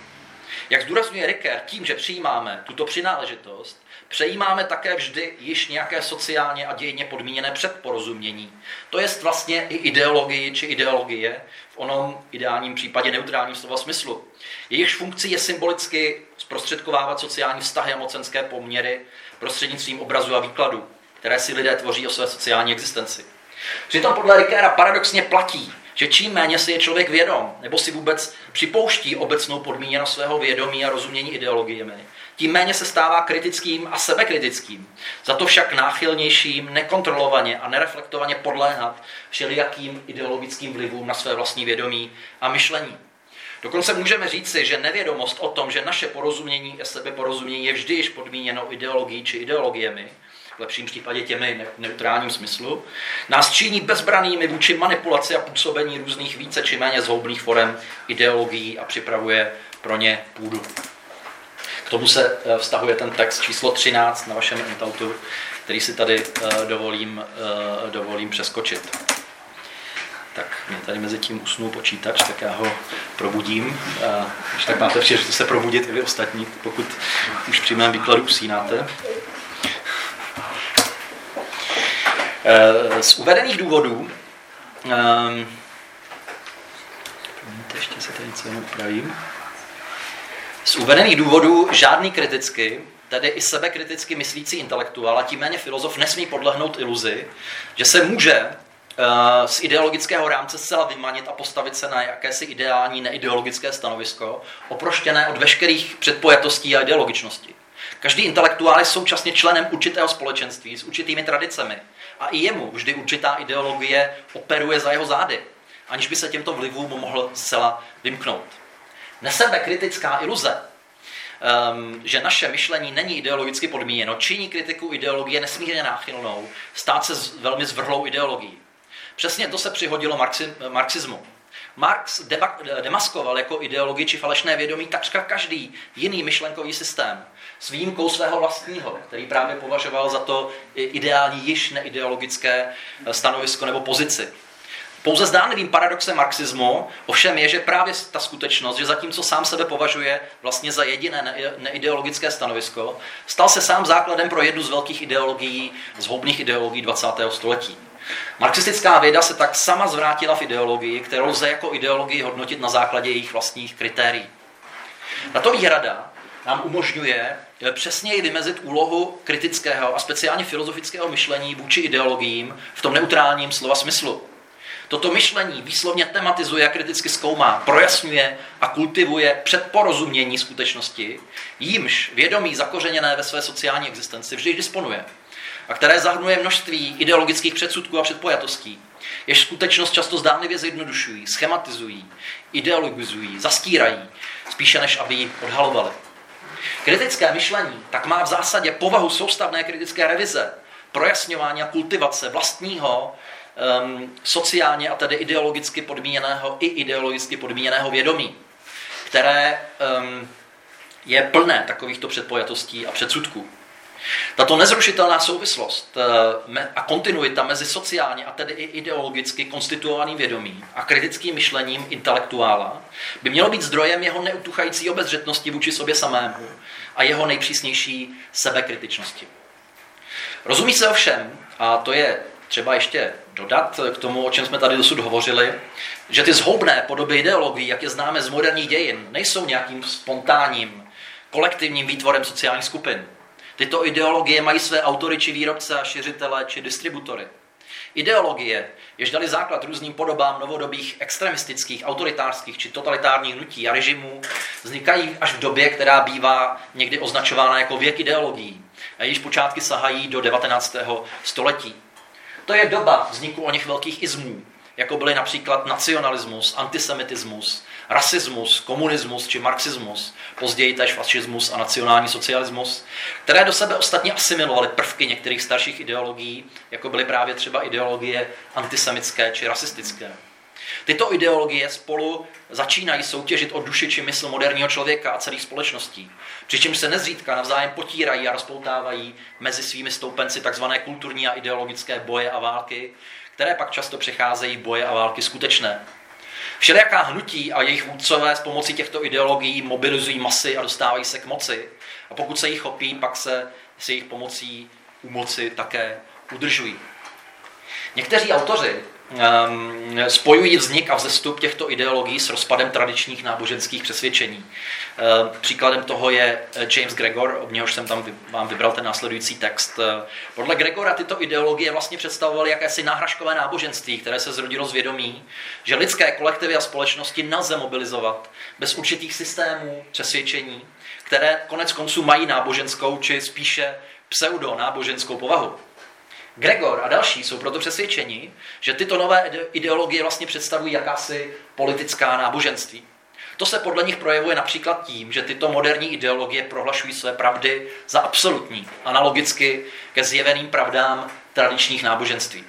Jak zdůrazňuje Ricker, tím, že přijímáme tuto přináležitost, přejímáme také vždy již nějaké sociálně a dějně podmíněné předporozumění. To je vlastně i ideologii či ideologie v onom ideálním případě neutrálním slova smyslu. Jejichž funkcí je symbolicky zprostředkovávat sociální vztahy a mocenské poměry prostřednictvím obrazu a výkladu které si lidé tvoří o své sociální existenci. Přitom podle Rickera paradoxně platí, že čím méně si je člověk vědom, nebo si vůbec připouští obecnou podmíněnost svého vědomí a rozumění ideologiemi, tím méně se stává kritickým a sebekritickým. Za to však náchylnějším nekontrolovaně a nereflektovaně podléhat všelijakým ideologickým vlivům na své vlastní vědomí a myšlení. Dokonce můžeme říci, že nevědomost o tom, že naše porozumění a sebeporozumění je vždy již podmíněno ideologií či ideologiemi, v lepším případě těmi neutrálním smyslu, nás činí bezbranými vůči manipulaci a působení různých více či méně zhoubných forem ideologií a připravuje pro ně půdu. K tomu se eh, vztahuje ten text číslo 13 na vašem intautu, který si tady eh, dovolím, eh, dovolím přeskočit. Tak mě tady mezi tím usnul počítač, tak já ho probudím. Když tak máte příležitost se probudit i vy ostatní, pokud už při mém výkladu usínáte. Eh, z uvedených důvodů, um, ještě se tady něco upravím. Z uvedených důvodů žádný kriticky, tedy i sebekriticky myslící intelektuál a tím méně filozof nesmí podlehnout iluzi, že se může uh, z ideologického rámce zcela vymanit a postavit se na jakési ideální neideologické stanovisko, oproštěné od veškerých předpojatostí a ideologičnosti. Každý intelektuál je současně členem určitého společenství s určitými tradicemi, a i jemu vždy určitá ideologie operuje za jeho zády, aniž by se těmto vlivům mohl zcela vymknout. Nesebe kritická iluze, um, že naše myšlení není ideologicky podmíněno, činí kritiku ideologie nesmírně náchylnou, stát se velmi zvrhlou ideologií. Přesně to se přihodilo marxi, marxismu. Marx demaskoval jako ideologii či falešné vědomí takřka každý jiný myšlenkový systém, s výjimkou svého vlastního, který právě považoval za to ideální již neideologické eh, stanovisko nebo pozici. Pouze zdánlivým paradoxem marxismu ovšem je, že právě ta skutečnost, že zatímco sám sebe považuje vlastně za jediné neideologické stanovisko, stal se sám základem pro jednu z velkých ideologií, zhoubných ideologií 20. století. Marxistická věda se tak sama zvrátila v ideologii, kterou lze jako ideologii hodnotit na základě jejich vlastních kritérií. Tato výhrada nám umožňuje eh, přesněji vymezit úlohu kritického a speciálně filozofického myšlení vůči ideologiím v tom neutrálním slova smyslu. Toto myšlení výslovně tematizuje a kriticky zkoumá, projasňuje a kultivuje předporozumění skutečnosti, jímž vědomí zakořeněné ve své sociální existenci vždy disponuje a které zahrnuje množství ideologických předsudků a předpojatostí, jež skutečnost často zdánlivě zjednodušují, schematizují, ideologizují, zastírají, spíše než aby ji odhalovali. Kritické myšlení tak má v zásadě povahu soustavné kritické revize, projasňování a kultivace vlastního um, sociálně a tedy ideologicky podmíněného i ideologicky podmíněného vědomí, které um, je plné takovýchto předpojatostí a předsudků. Tato nezrušitelná souvislost eh, a kontinuita mezi sociálně a tedy i ideologicky konstituovaným vědomím a kritickým myšlením intelektuála by mělo být zdrojem jeho neutuchající obezřetnosti vůči sobě samému a jeho nejpřísnější sebekritičnosti. Rozumí se ovšem, a to je třeba ještě dodat k tomu, o čem jsme tady dosud hovořili, že ty zhoubné podoby ideologií, jak je známe z moderních dějin, nejsou nějakým spontánním, kolektivním výtvorem sociálních skupin. Tyto ideologie mají své autory či výrobce a šiřitele či distributory. Ideologie, jež dali základ různým podobám novodobých extremistických, autoritářských či totalitárních hnutí a režimů, vznikají až v době, která bývá někdy označována jako věk ideologií, a jejíž počátky sahají do 19. století. To je doba vzniku o něch velkých izmů, jako byly například nacionalismus, antisemitismus, rasismus, komunismus či marxismus, později též fašismus a nacionální socialismus, které do sebe ostatně asimilovaly prvky některých starších ideologií, jako byly právě třeba ideologie antisemické či rasistické. Tyto ideologie spolu začínají soutěžit o duši či mysl moderního člověka a celých společností, přičemž se nezřídka navzájem potírají a rozpoutávají mezi svými stoupenci tzv. kulturní a ideologické boje a války, které pak často přecházejí boje a války skutečné. Všelijaká hnutí a jejich vůdcové s pomocí těchto ideologií mobilizují masy a dostávají se k moci. A pokud se jich chopí, pak se s jejich pomocí u moci také udržují. Někteří autoři spojují vznik a vzestup těchto ideologií s rozpadem tradičních náboženských přesvědčení. Uh, příkladem toho je eh, James Gregor, od něhož jsem tam vám vybral ten následující text. Uh, podle Gregora tyto ideologie vlastně představovaly jakési náhražkové náboženství, které se zrodilo z vědomí, že lidské kolektivy a společnosti nelze mobilizovat bez určitých systémů přesvědčení, které konec konců mají náboženskou či spíše pseudo-náboženskou povahu. Gregor a další jsou proto přesvědčeni, že tyto nové ideologie vlastně představují jakási politická náboženství. To se podle nich projevuje například tím, že tyto moderní ideologie prohlašují své pravdy za absolutní, analogicky ke zjeveným pravdám tradičních náboženství.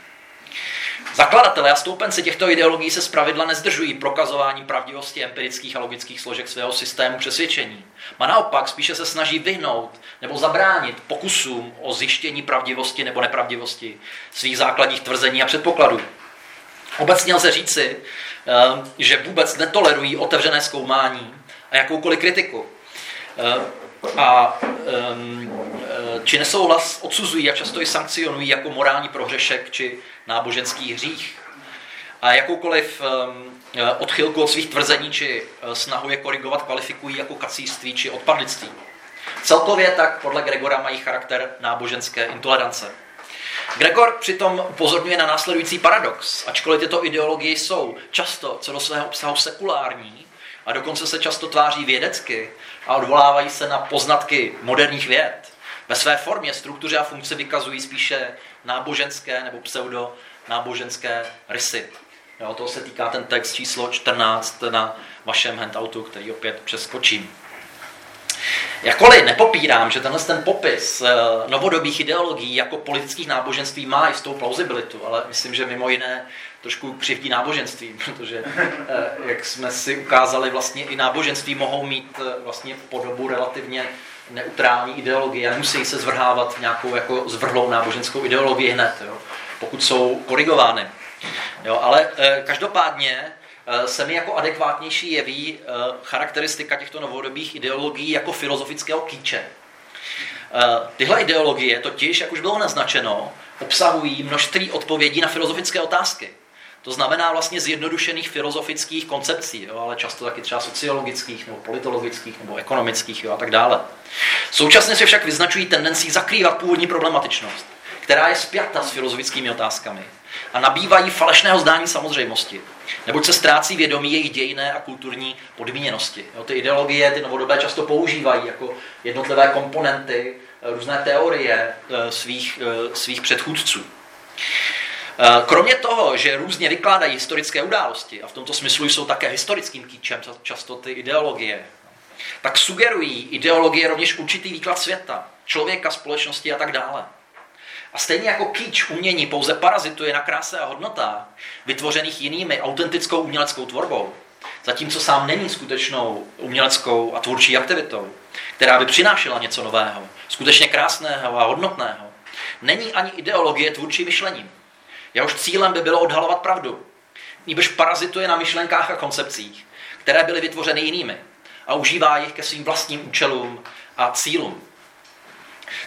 Zakladatelé a stoupenci těchto ideologií se zpravidla nezdržují prokazováním pravdivosti empirických a logických složek svého systému přesvědčení. A naopak spíše se snaží vyhnout nebo zabránit pokusům o zjištění pravdivosti nebo nepravdivosti svých základních tvrzení a předpokladů. Obecně lze říci, eh, že vůbec netolerují otevřené zkoumání a jakoukoliv kritiku. Eh, a eh, či nesouhlas odsuzují a často i sankcionují jako morální prohřešek či náboženský hřích. A jakoukoliv odchylku od svých tvrzení či snahu je korigovat kvalifikují jako kacíství či odpadlictví. Celkově tak podle Gregora mají charakter náboženské intolerance. Gregor přitom upozorňuje na následující paradox. Ačkoliv tyto ideologie jsou často co do svého obsahu sekulární a dokonce se často tváří vědecky a odvolávají se na poznatky moderních věd, ve své formě, struktuře a funkci vykazují spíše náboženské nebo pseudo náboženské rysy. Jo, toho se týká ten text číslo 14 na vašem handoutu, který opět přeskočím. Jakkoliv nepopírám, že tenhle ten popis eh, novodobých ideologií jako politických náboženství má jistou plauzibilitu, ale myslím, že mimo jiné trošku křivdí náboženství, protože eh, jak jsme si ukázali, vlastně i náboženství mohou mít eh, vlastně podobu relativně neutrální ideologie a nemusí se zvrhávat nějakou jako zvrhlou náboženskou ideologii hned, jo, pokud jsou korigovány. Jo, ale každopádně Eh, se mi jako adekvátnější jeví eh, charakteristika těchto novodobých ideologií jako filozofického kýče. Tyhle ideologie totiž, jak už bylo naznačeno, obsahují množství odpovědí na filozofické otázky. To znamená vlastně zjednodušených filozofických koncepcí, jo, ale často taky třeba sociologických, nebo politologických, nebo ekonomických jo, a tak dále. Současně se však vyznačují tendencí zakrývat původní problematičnost, která je spjata s filozofickými otázkami a nabývají falešného zdání samozřejmosti, neboť se ztrácí vědomí jejich dějné a kulturní podmíněnosti. Jo, ty ideologie, ty novodobé často používají jako jednotlivé komponenty, eh, různé teorie eh, svých, eh, svých předchůdců. Kromě toho, že různě vykládají historické události, a v tomto smyslu jsou také historickým kýčem často ty ideologie, tak sugerují ideologie rovněž určitý výklad světa, člověka, společnosti a tak dále. A stejně jako kýč umění pouze parazituje na kráse a hodnotách, vytvořených jinými autentickou uměleckou tvorbou, zatímco sám není skutečnou uměleckou a tvůrčí aktivitou, která by přinášela něco nového, skutečně krásného a hodnotného, není ani ideologie tvůrčí myšlením. Jehož cílem by bylo odhalovat pravdu. Nýbrž parazituje na myšlenkách a koncepcích, které byly vytvořeny jinými a užívá jich ke svým vlastním účelům a cílům.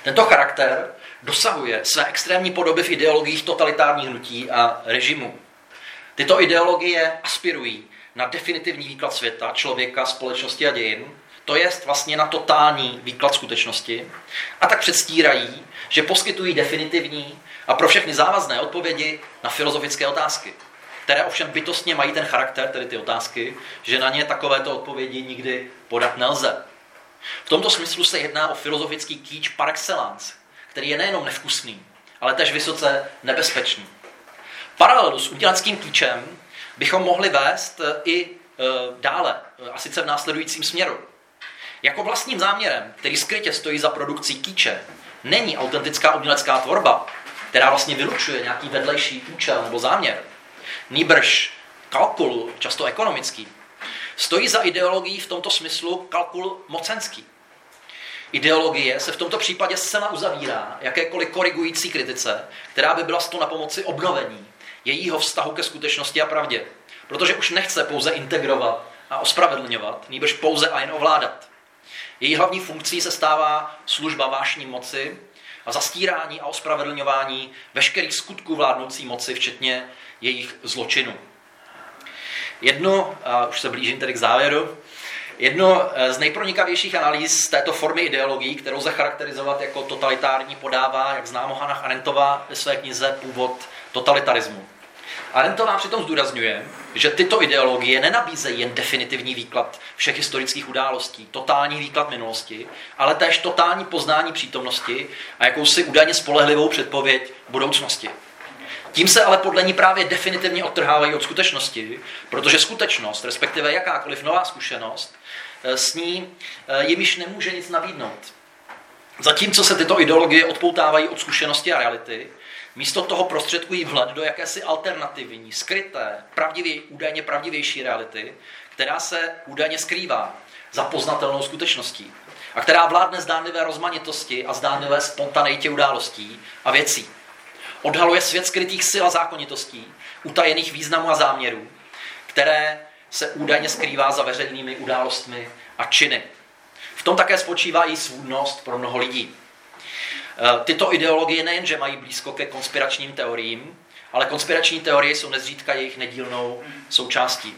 Tento charakter dosahuje své extrémní podoby v ideologiích totalitárních hnutí a režimů. Tyto ideologie aspirují na definitivní výklad světa, člověka, společnosti a dějin, to je vlastně na totální výklad skutečnosti, a tak předstírají, že poskytují definitivní a pro všechny závazné odpovědi na filozofické otázky, které ovšem bytostně mají ten charakter, tedy ty otázky, že na ně takovéto odpovědi nikdy podat nelze. V tomto smyslu se jedná o filozofický kýč par excellence, který je nejenom nevkusný, ale tež vysoce nebezpečný. Paralelu s udělackým kýčem bychom mohli vést e, i e, dále, e, a sice v následujícím směru. Jako vlastním záměrem, který skrytě stojí za produkcí kýče, není autentická umělecká tvorba, která vlastně vylučuje nějaký vedlejší účel nebo záměr. Nýbrž kalkul, často ekonomický, stojí za ideologií v tomto smyslu kalkul mocenský. Ideologie se v tomto případě zcela uzavírá jakékoliv korigující kritice, která by byla s to na pomoci obnovení jejího vztahu ke skutečnosti a pravdě. Protože už nechce pouze integrovat a ospravedlňovat, nýbrž pouze a jen ovládat. Její hlavní funkcí se stává služba vášní moci a zastírání a ospravedlňování veškerých skutků vládnoucí moci, včetně jejich zločinů. Jedno, a už se blížím tedy k závěru, jedno z nejpronikavějších analýz této formy ideologií, kterou lze charakterizovat jako totalitární, podává, jak známo Hannah Arendtová ve své knize Původ totalitarismu. Arentová přitom zdůrazňuje, že tyto ideologie nenabízejí jen definitivní výklad všech historických událostí, totální výklad minulosti, ale též totální poznání přítomnosti a jakousi údajně spolehlivou předpověď budoucnosti. Tím se ale podle ní právě definitivně odtrhávají od skutečnosti, protože skutečnost, respektive jakákoliv nová zkušenost, eh, s ní eh, jim již nemůže nic nabídnout. Zatímco se tyto ideologie odpoutávají od zkušenosti a reality, Místo toho prostředkují vhled do jakési alternativní, skryté, pravdivě, údajně pravdivější reality, která se údajně skrývá za poznatelnou skutečností a která vládne zdánlivé rozmanitosti a zdánlivé spontaneitě událostí a věcí. Odhaluje svět skrytých sil a zákonitostí, utajených významů a záměrů, které se údajně skrývá za veřejnými událostmi a činy. V tom také spočívá i svůdnost pro mnoho lidí. Eh, tyto ideologie nejenže mají blízko ke konspiračním teoriím, ale konspirační teorie jsou nezřídka jejich nedílnou součástí.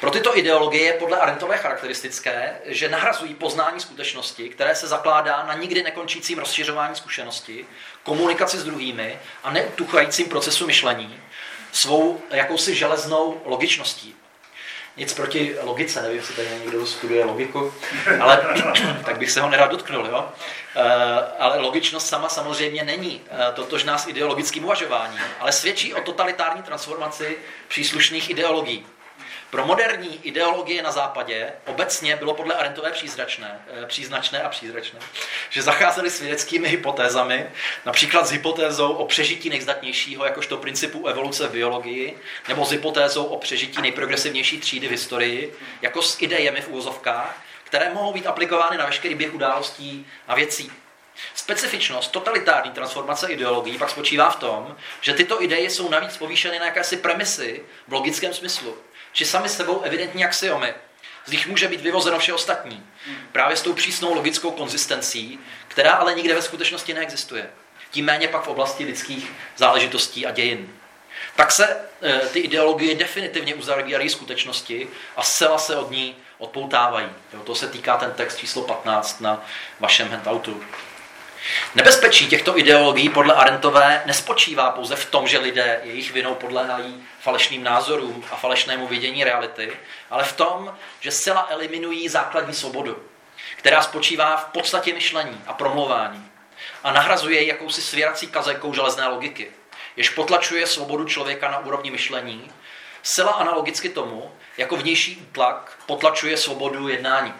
Pro tyto ideologie je podle Arendtové charakteristické, že nahrazují poznání skutečnosti, které se zakládá na nikdy nekončícím rozšiřování zkušenosti, komunikaci s druhými a neutuchajícím procesu myšlení, svou jakousi železnou logičností nic proti logice, nevím, jestli tady někdo studuje logiku, ale tak bych se ho nerad dotknul. Jo? Eh, ale logičnost sama samozřejmě není eh, totožná s ideologickým uvažováním, ale svědčí o totalitární transformaci příslušných ideologií. Pro moderní ideologie na západě obecně bylo podle Arentové příznačné, eh, příznačné a přízračné, že zacházeli s vědeckými hypotézami, například s hypotézou o přežití nejzdatnějšího, jakožto principu evoluce v biologii, nebo s hypotézou o přežití nejprogresivnější třídy v historii, jako s idejemi v úvozovkách, které mohou být aplikovány na veškerý běh událostí a věcí. Specifičnost totalitární transformace ideologií pak spočívá v tom, že tyto ideje jsou navíc povýšeny na jakési premisy v logickém smyslu či sami sebou evidentní axiomy. Z nich může být vyvozeno vše ostatní. Právě s tou přísnou logickou konzistencí, která ale nikde ve skutečnosti neexistuje. Tím méně pak v oblasti lidských záležitostí a dějin. Tak se e, ty ideologie definitivně uzavírají skutečnosti a zcela se od ní odpoutávají. Jo, to se týká ten text číslo 15 na vašem handoutu. Nebezpečí těchto ideologií podle Arentové nespočívá pouze v tom, že lidé jejich vinou podléhají falešným názorům a falešnému vidění reality, ale v tom, že zcela eliminují základní svobodu, která spočívá v podstatě myšlení a promlouvání a nahrazuje ji jakousi svěrací kazekou železné logiky, jež potlačuje svobodu člověka na úrovni myšlení, zcela analogicky tomu, jako vnější útlak potlačuje svobodu jednání.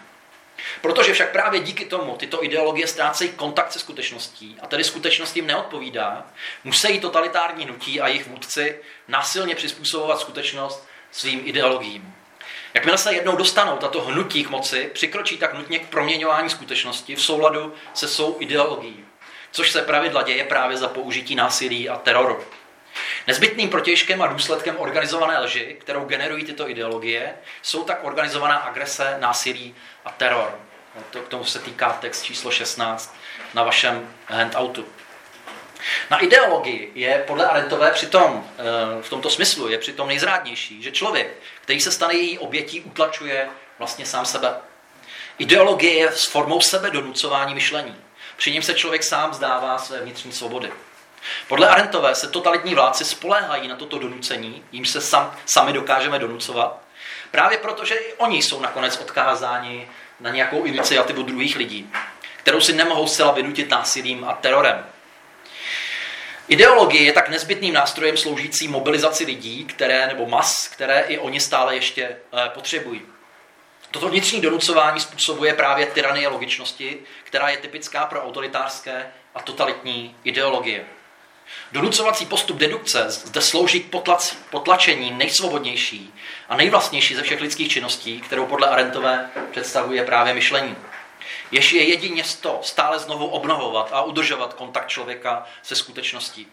Protože však právě díky tomu tyto ideologie ztrácejí kontakt se skutečností a tedy skutečnost jim neodpovídá, musí totalitární hnutí a jejich vůdci násilně přizpůsobovat skutečnost svým ideologiím. Jakmile se jednou dostanou tato hnutí k moci, přikročí tak nutně k proměňování skutečnosti v souladu se svou ideologií, což se pravidla děje právě za použití násilí a teroru. Nezbytným protěžkem a důsledkem organizované lži, kterou generují tyto ideologie, jsou tak organizovaná agrese, násilí a teror. To, k tomu se týká text číslo 16 na vašem handoutu. Na ideologii je podle Arentové přitom, eh, v tomto smyslu, je přitom nejzrádnější, že člověk, který se stane její obětí, utlačuje vlastně sám sebe. Ideologie je s formou sebe donucování myšlení. Při něm se člověk sám zdává své vnitřní svobody. Podle Arentové se totalitní vládci spoléhají na toto donucení, jim se sam, sami dokážeme donucovat, právě protože i oni jsou nakonec odkázáni na nějakou iniciativu druhých lidí, kterou si nemohou zcela vynutit násilím a terorem. Ideologie je tak nezbytným nástrojem sloužící mobilizaci lidí, které, nebo mas, které i oni stále ještě eh, potřebují. Toto vnitřní donucování způsobuje právě tyranie logičnosti, která je typická pro autoritářské a totalitní ideologie. Donucovací postup dedukce zde slouží k potlačení nejsvobodnější a nejvlastnější ze všech lidských činností, kterou podle Arentové představuje právě myšlení. Jež je jedině to stále znovu obnovovat a udržovat kontakt člověka se skutečností.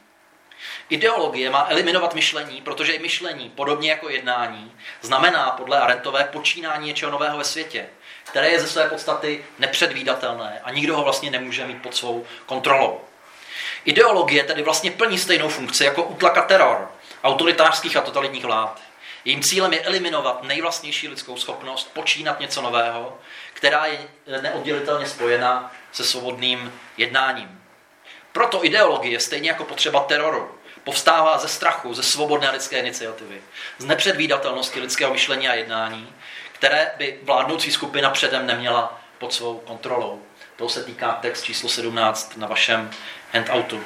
Ideologie má eliminovat myšlení, protože i myšlení, podobně jako jednání, znamená podle Arentové počínání něčeho nového ve světě, které je ze své podstaty nepředvídatelné a nikdo ho vlastně nemůže mít pod svou kontrolou. Ideologie tedy vlastně plní stejnou funkci jako utlakat teror autoritářských a totalitních vlád. Jejím cílem je eliminovat nejvlastnější lidskou schopnost počínat něco nového, která je neoddělitelně spojena se svobodným jednáním. Proto ideologie, stejně jako potřeba teroru, povstává ze strachu, ze svobodné lidské iniciativy, z nepředvídatelnosti lidského myšlení a jednání, které by vládnoucí skupina předem neměla pod svou kontrolou. To se týká text číslo 17 na vašem handoutu.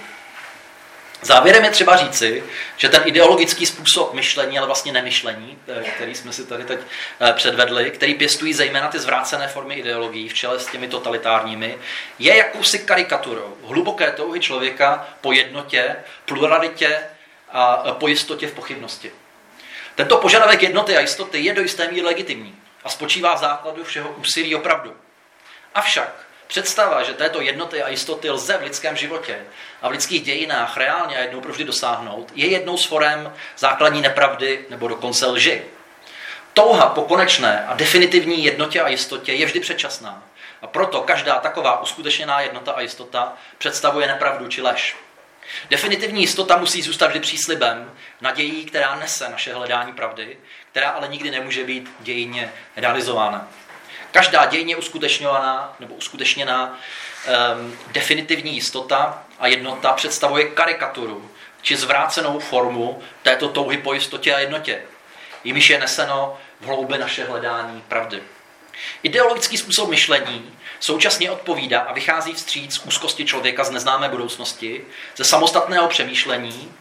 Závěrem je třeba říci, že ten ideologický způsob myšlení, ale vlastně nemyšlení, eh, který jsme si tady teď eh, předvedli, který pěstují zejména ty zvrácené formy ideologií v čele s těmi totalitárními, je jakousi karikaturou hluboké touhy člověka po jednotě, pluralitě a po jistotě v pochybnosti. Tento požadavek jednoty a jistoty je do jisté míry legitimní a spočívá v základu všeho úsilí opravdu. Avšak Představa, že této jednoty a jistoty lze v lidském životě a v lidských dějinách reálně a jednou provždy dosáhnout, je jednou z forem základní nepravdy nebo dokonce lži. Touha po konečné a definitivní jednotě a jistotě je vždy předčasná. A proto každá taková uskutečněná jednota a jistota představuje nepravdu či lež. Definitivní jistota musí zůstat vždy příslibem, nadějí, která nese naše hledání pravdy, která ale nikdy nemůže být dějině realizována. Každá dějně uskutečňovaná nebo uskutečněná um, definitivní jistota a jednota představuje karikaturu či zvrácenou formu této touhy po jistotě a jednotě. Jimiž je neseno v hloubi naše hledání pravdy. Ideologický způsob myšlení současně odpovídá a vychází vstříc úzkosti člověka z neznámé budoucnosti, ze samostatného přemýšlení,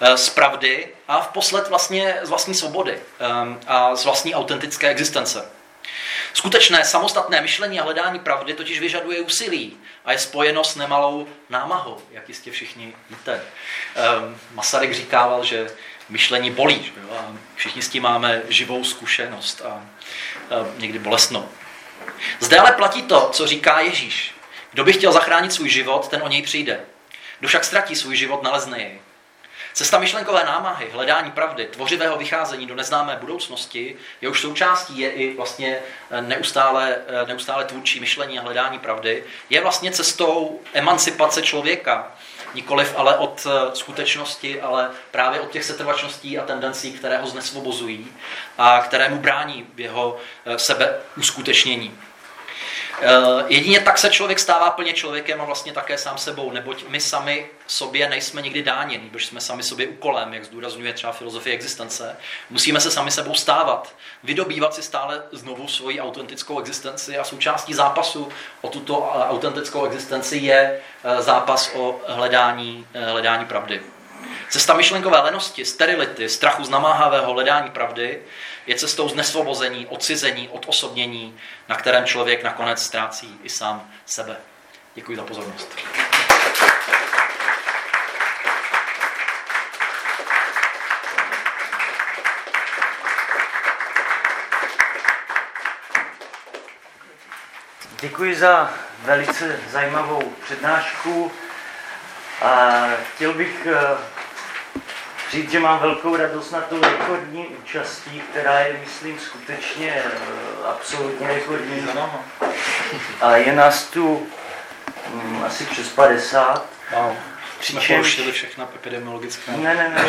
eh, z pravdy a v posled vlastně z vlastní svobody ehm, a z vlastní autentické existence. Skutečné samostatné myšlení a hledání pravdy totiž vyžaduje úsilí a je spojeno s nemalou námahou, jak jistě všichni víte. Um, Masaryk říkával, že myšlení bolí, a všichni s tím máme živou zkušenost a, a někdy bolestnou. Zde ale platí to, co říká Ježíš. Kdo by chtěl zachránit svůj život, ten o něj přijde. Kdo však ztratí svůj život, nalezne jej. Cesta myšlenkové námahy, hledání pravdy, tvořivého vycházení do neznámé budoucnosti, jehož součástí je i vlastně eh, neustále, eh, neustále tvůrčí myšlení a hledání pravdy, je vlastně cestou emancipace člověka. Nikoliv ale od eh, skutečnosti, ale právě od těch setrvačností a tendencí, které ho znesvobozují a které mu brání v jeho sebe uskutečnění. Eh, jedině tak se člověk stává plně člověkem a vlastně také sám sebou, neboť my sami sobě nejsme nikdy dáni, nebož jsme sami sobě úkolem, jak zdůrazňuje třeba filozofie existence. Musíme se sami sebou stávat, vydobývat si stále znovu svoji autentickou existenci a součástí zápasu o tuto autentickou existenci je eh, zápas o hledání, eh, hledání pravdy. Cesta myšlenkové lenosti, sterility, strachu z namáhavého hledání pravdy je cestou z nesvobození, odcizení, odosobnění, na kterém člověk nakonec ztrácí i sám sebe. Děkuji za pozornost. Děkuji za velice zajímavou přednášku. A chtěl bych eh, říct, že mám velkou radost na tu rekordní účastí, která je, myslím, skutečně eh, absolutně rekordní. A je nás tu um, asi přes 50. Wow. Jsme porušili všechna epidemiologická. Ne, ne, ne,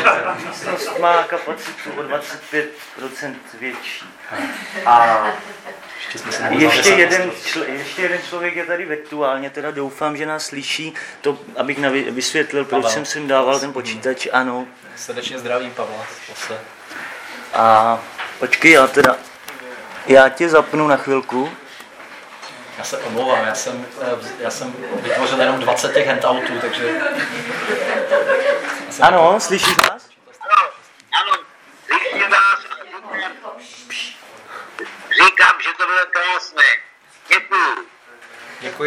místnost má kapacitu o 25% větší. A ještě jeden, čl- ještě jeden člověk je tady virtuálně, teda doufám, že nás slyší, to, abych navy- vysvětlil, proč Pavel. jsem sem dával ten počítač, ano. Srdečně zdravím Pavla. A počkej, já teda, já tě zapnu na chvilku. Já se omlouvám, já jsem, eh, já jsem vytvořil jenom 20 těch handoutů, takže... Ano, slyšíš nás? Ano, slyším vás. Říkám, že to bylo krásné. Děkuju.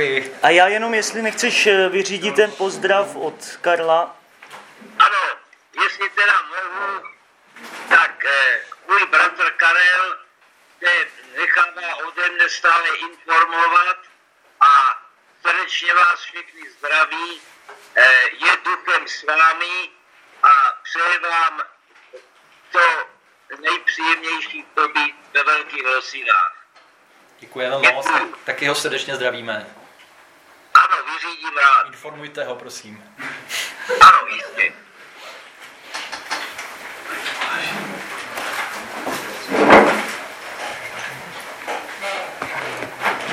Děkuji. A já jenom, jestli nechceš eh, vyřídit ten pozdrav od Karla. Ano, jestli teda mohu, tak eh, můj bratr Karel se nechává ode mne stále informovat a srdečně vás všechny zdraví, eh, je duchem s vámi a přeje vám to nejpříjemnější pobít ve Velkých Rosinách. Děkujeme moc. Taky ho srdečně zdravíme. Ano, vyřídím rád. Informujte ho, prosím. Ano, jistě.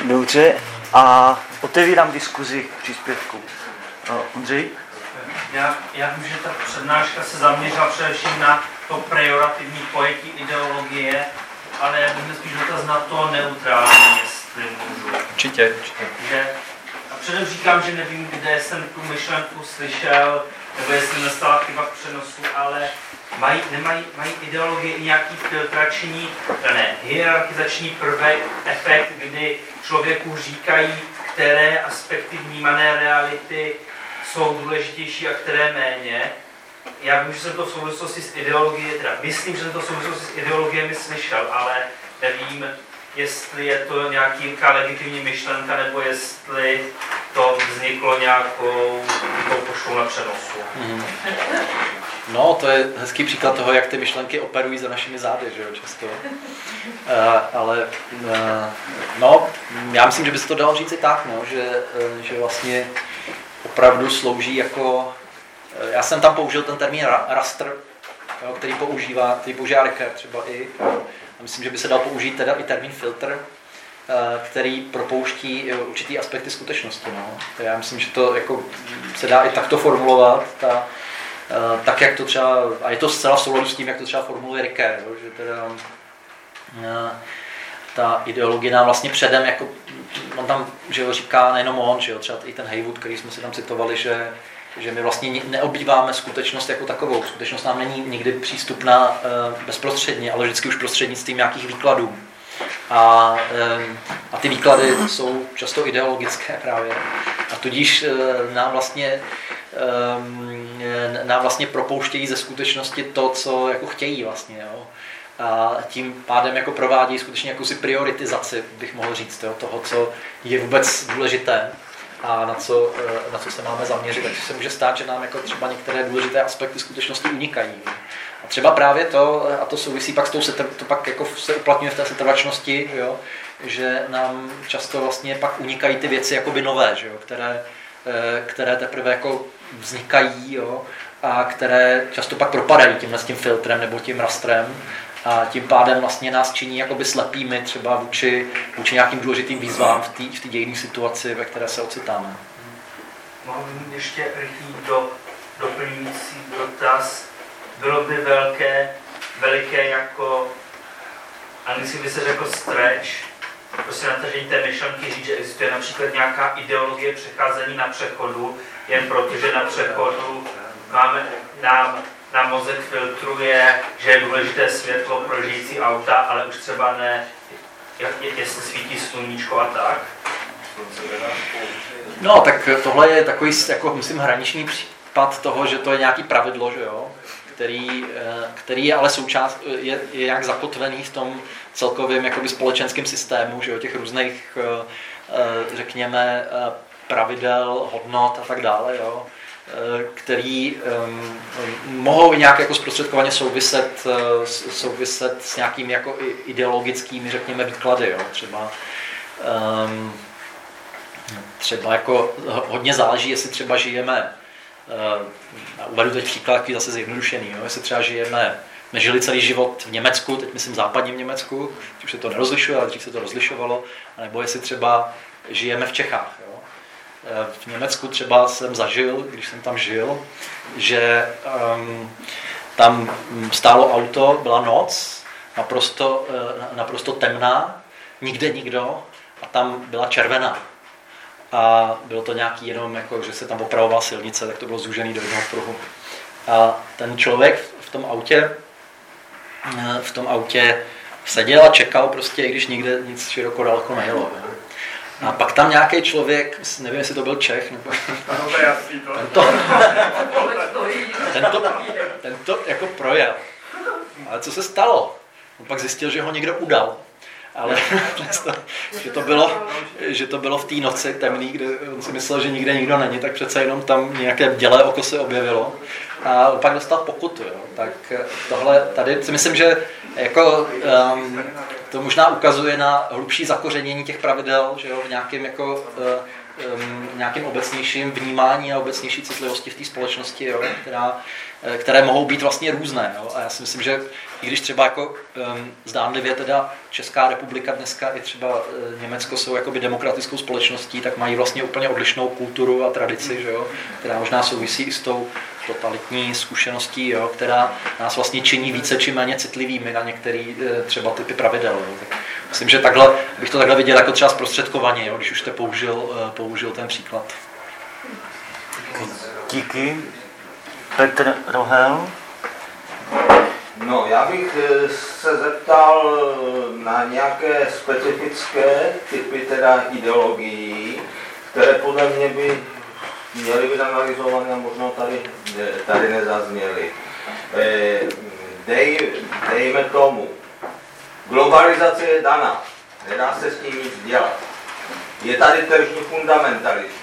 Dobře, a otevírám diskuzi k příspěvku. Uh, Ondřej? Já, já vím, že ta přednáška se zaměřila především na to pejorativní pojetí ideologie, ale já bych měl spíš dotaz na to neutrální, jestli můžu. Určitě, určitě. Že, předem říkám, že nevím, kde jsem tu myšlenku slyšel, nebo jestli nastala chyba v přenosu, ale mají, nemají, mají ideologie i nějaký filtrační, ne, hierarchizační prvek, efekt, kdy člověku říkají, které aspekty vnímané reality jsou důležitější a které méně. Já vím, že jsem to v souvislosti s ideologií, teda myslím, že jsem to v souvislosti s ideologiemi slyšel, ale nevím, jestli je to nějaká legitimní myšlenka, nebo jestli to vzniklo nějakou tou poštou na přenosu. No, to je hezký příklad toho, jak ty myšlenky operují za našimi zády, že jo, často. Uh, ale, uh, no, já myslím, že by se to dalo říct i tak, no, že, uh, že vlastně opravdu slouží jako, já jsem tam použil ten termín ra- raster, jo, který používá, který používá Ricker třeba i, myslím, že by se dal použít teda i termín filtr, uh, který propouští určitý aspekty skutečnosti. No. To já myslím, že to jako se dá i takto formulovat, ta, Uh, tak jak to třeba, a je to zcela v souladu s tím, jak to třeba formuluje jo, že teda uh, ta ideologie nám vlastně předem, jako, on tam že jo, říká nejenom on, že jo, třeba i ten Haywood, který jsme si tam citovali, že, že my vlastně neobýváme skutečnost jako takovou. Skutečnost nám není nikdy přístupná uh, bezprostředně, ale vždycky už prostřednictvím nějakých výkladů. A, um, a ty výklady jsou často ideologické právě. A tudíž uh, nám vlastně um, nám vlastně propouštějí ze skutečnosti to, co jako chtějí vlastně. Jo. A tím pádem jako provádějí skutečně jakousi prioritizaci, bych mohl říct, jo, toho, co je vůbec důležité a na co, eh, na co se máme zaměřit. Takže se může stát, že nám jako třeba některé důležité aspekty skutečnosti unikají. A třeba právě to, a to souvisí pak s tou, setr, to pak jako se uplatňuje v té setrvačnosti, jo, že nám často vlastně pak unikají ty věci jakoby nové, že jo, které, eh, které teprve jako vznikají jo, a které často pak propadají tímhle s tím filtrem nebo tím rastrem a tím pádem vlastně nás činí jakoby slepými třeba vůči, vůči nějakým důležitým výzvám v té v dějné situaci, ve které se ocitáme. Mít ještě rychlý do, doplňující dotaz. Bylo by velké, veliké jako, anglicky by se řekl stretch, prostě natažení té myšlenky říct, že existuje například nějaká ideologie přecházení na přechodu, jen protože na přechodu máme, nám, nám mozek filtruje, že je důležité světlo pro žijící auta, ale už třeba ne, jestli svítí sluníčko a tak. No, tak tohle je takový, jako, myslím, hraniční případ toho, že to je nějaký pravidlo, že jo? Který, eh, který je ale součást, je, je jak zakotvený v tom celkovém společenském systému, že jo? těch různých, eh, eh, řekněme, pravidel, hodnot a tak dále, jo? Který um, mohou nějak jako zprostředkovaně souviset, souviset s nějakými jako ideologickými, řekněme, výklady. Jo? Třeba um, třeba jako hodně záleží, jestli třeba žijeme, uh, uvedu teď příklad, takový zase zjednodušený, jo? jestli třeba žijeme, nežili celý život v Německu, teď myslím západním Německu, už se to nerozlišuje, ale dřív se to rozlišovalo, nebo jestli třeba žijeme v Čechách. Eh, v Německu třeba jsem zažil, když jsem tam žil, že um, tam stálo auto, byla noc, naprosto, uh, naprosto temná, nikde nikdo a tam byla červená a bylo to nějaký jenom, jako, že se tam opravovala silnice, tak to bylo zúžený do jednoho pruhu. A ten člověk v tom autě, eh, v tom autě seděl a čekal prostě, i když nikde nic široko daleko nejelo. Ne? A pak tam nějaký člověk, nevím, jestli to byl Čech, nebo... Tento, tento, tento jako projel. Ale co se stalo? On pak zjistil, že ho někdo udal ale že to bylo, že to bylo v té noci temný, kde on si myslel, že nikde nikdo není, tak přece jenom tam nějaké dělé oko se objevilo a pak dostal pokutu. Jo. Tak tohle tady si myslím, že jako, um, to možná ukazuje na hlubší zakořenění těch pravidel, že jo, v nějakém jako uh, nějakým obecnějším vnímání a obecnější citlivosti v té společnosti, jo, která, eh, které mohou být vlastně různé. Jo. A já si myslím, že i když třeba jako um, zdánlivě teda Česká republika dneska i třeba uh, Německo jsou jakoby demokratickou společností, tak mají vlastně úplně odlišnou kulturu a tradici, že jo, která možná souvisí i s tou totalitní zkušeností, jo, která nás vlastně činí více či méně citlivými na některé uh, třeba typy pravidel. Jo. Tak myslím, že takhle bych to takhle viděl jako třeba zprostředkovaně, jo, když už jste použil, uh, použil ten příklad. Díky. Petr Rohel. No, já bych eh, se zeptal eh, na nějaké specifické typy teda ideologií, které podle mě by měly být analyzované a možná tady, tady nezazněly. Eh, dej, dejme tomu, globalizace je dana, nedá se s tím nic dělat. Je tady tržní fundamentalismus,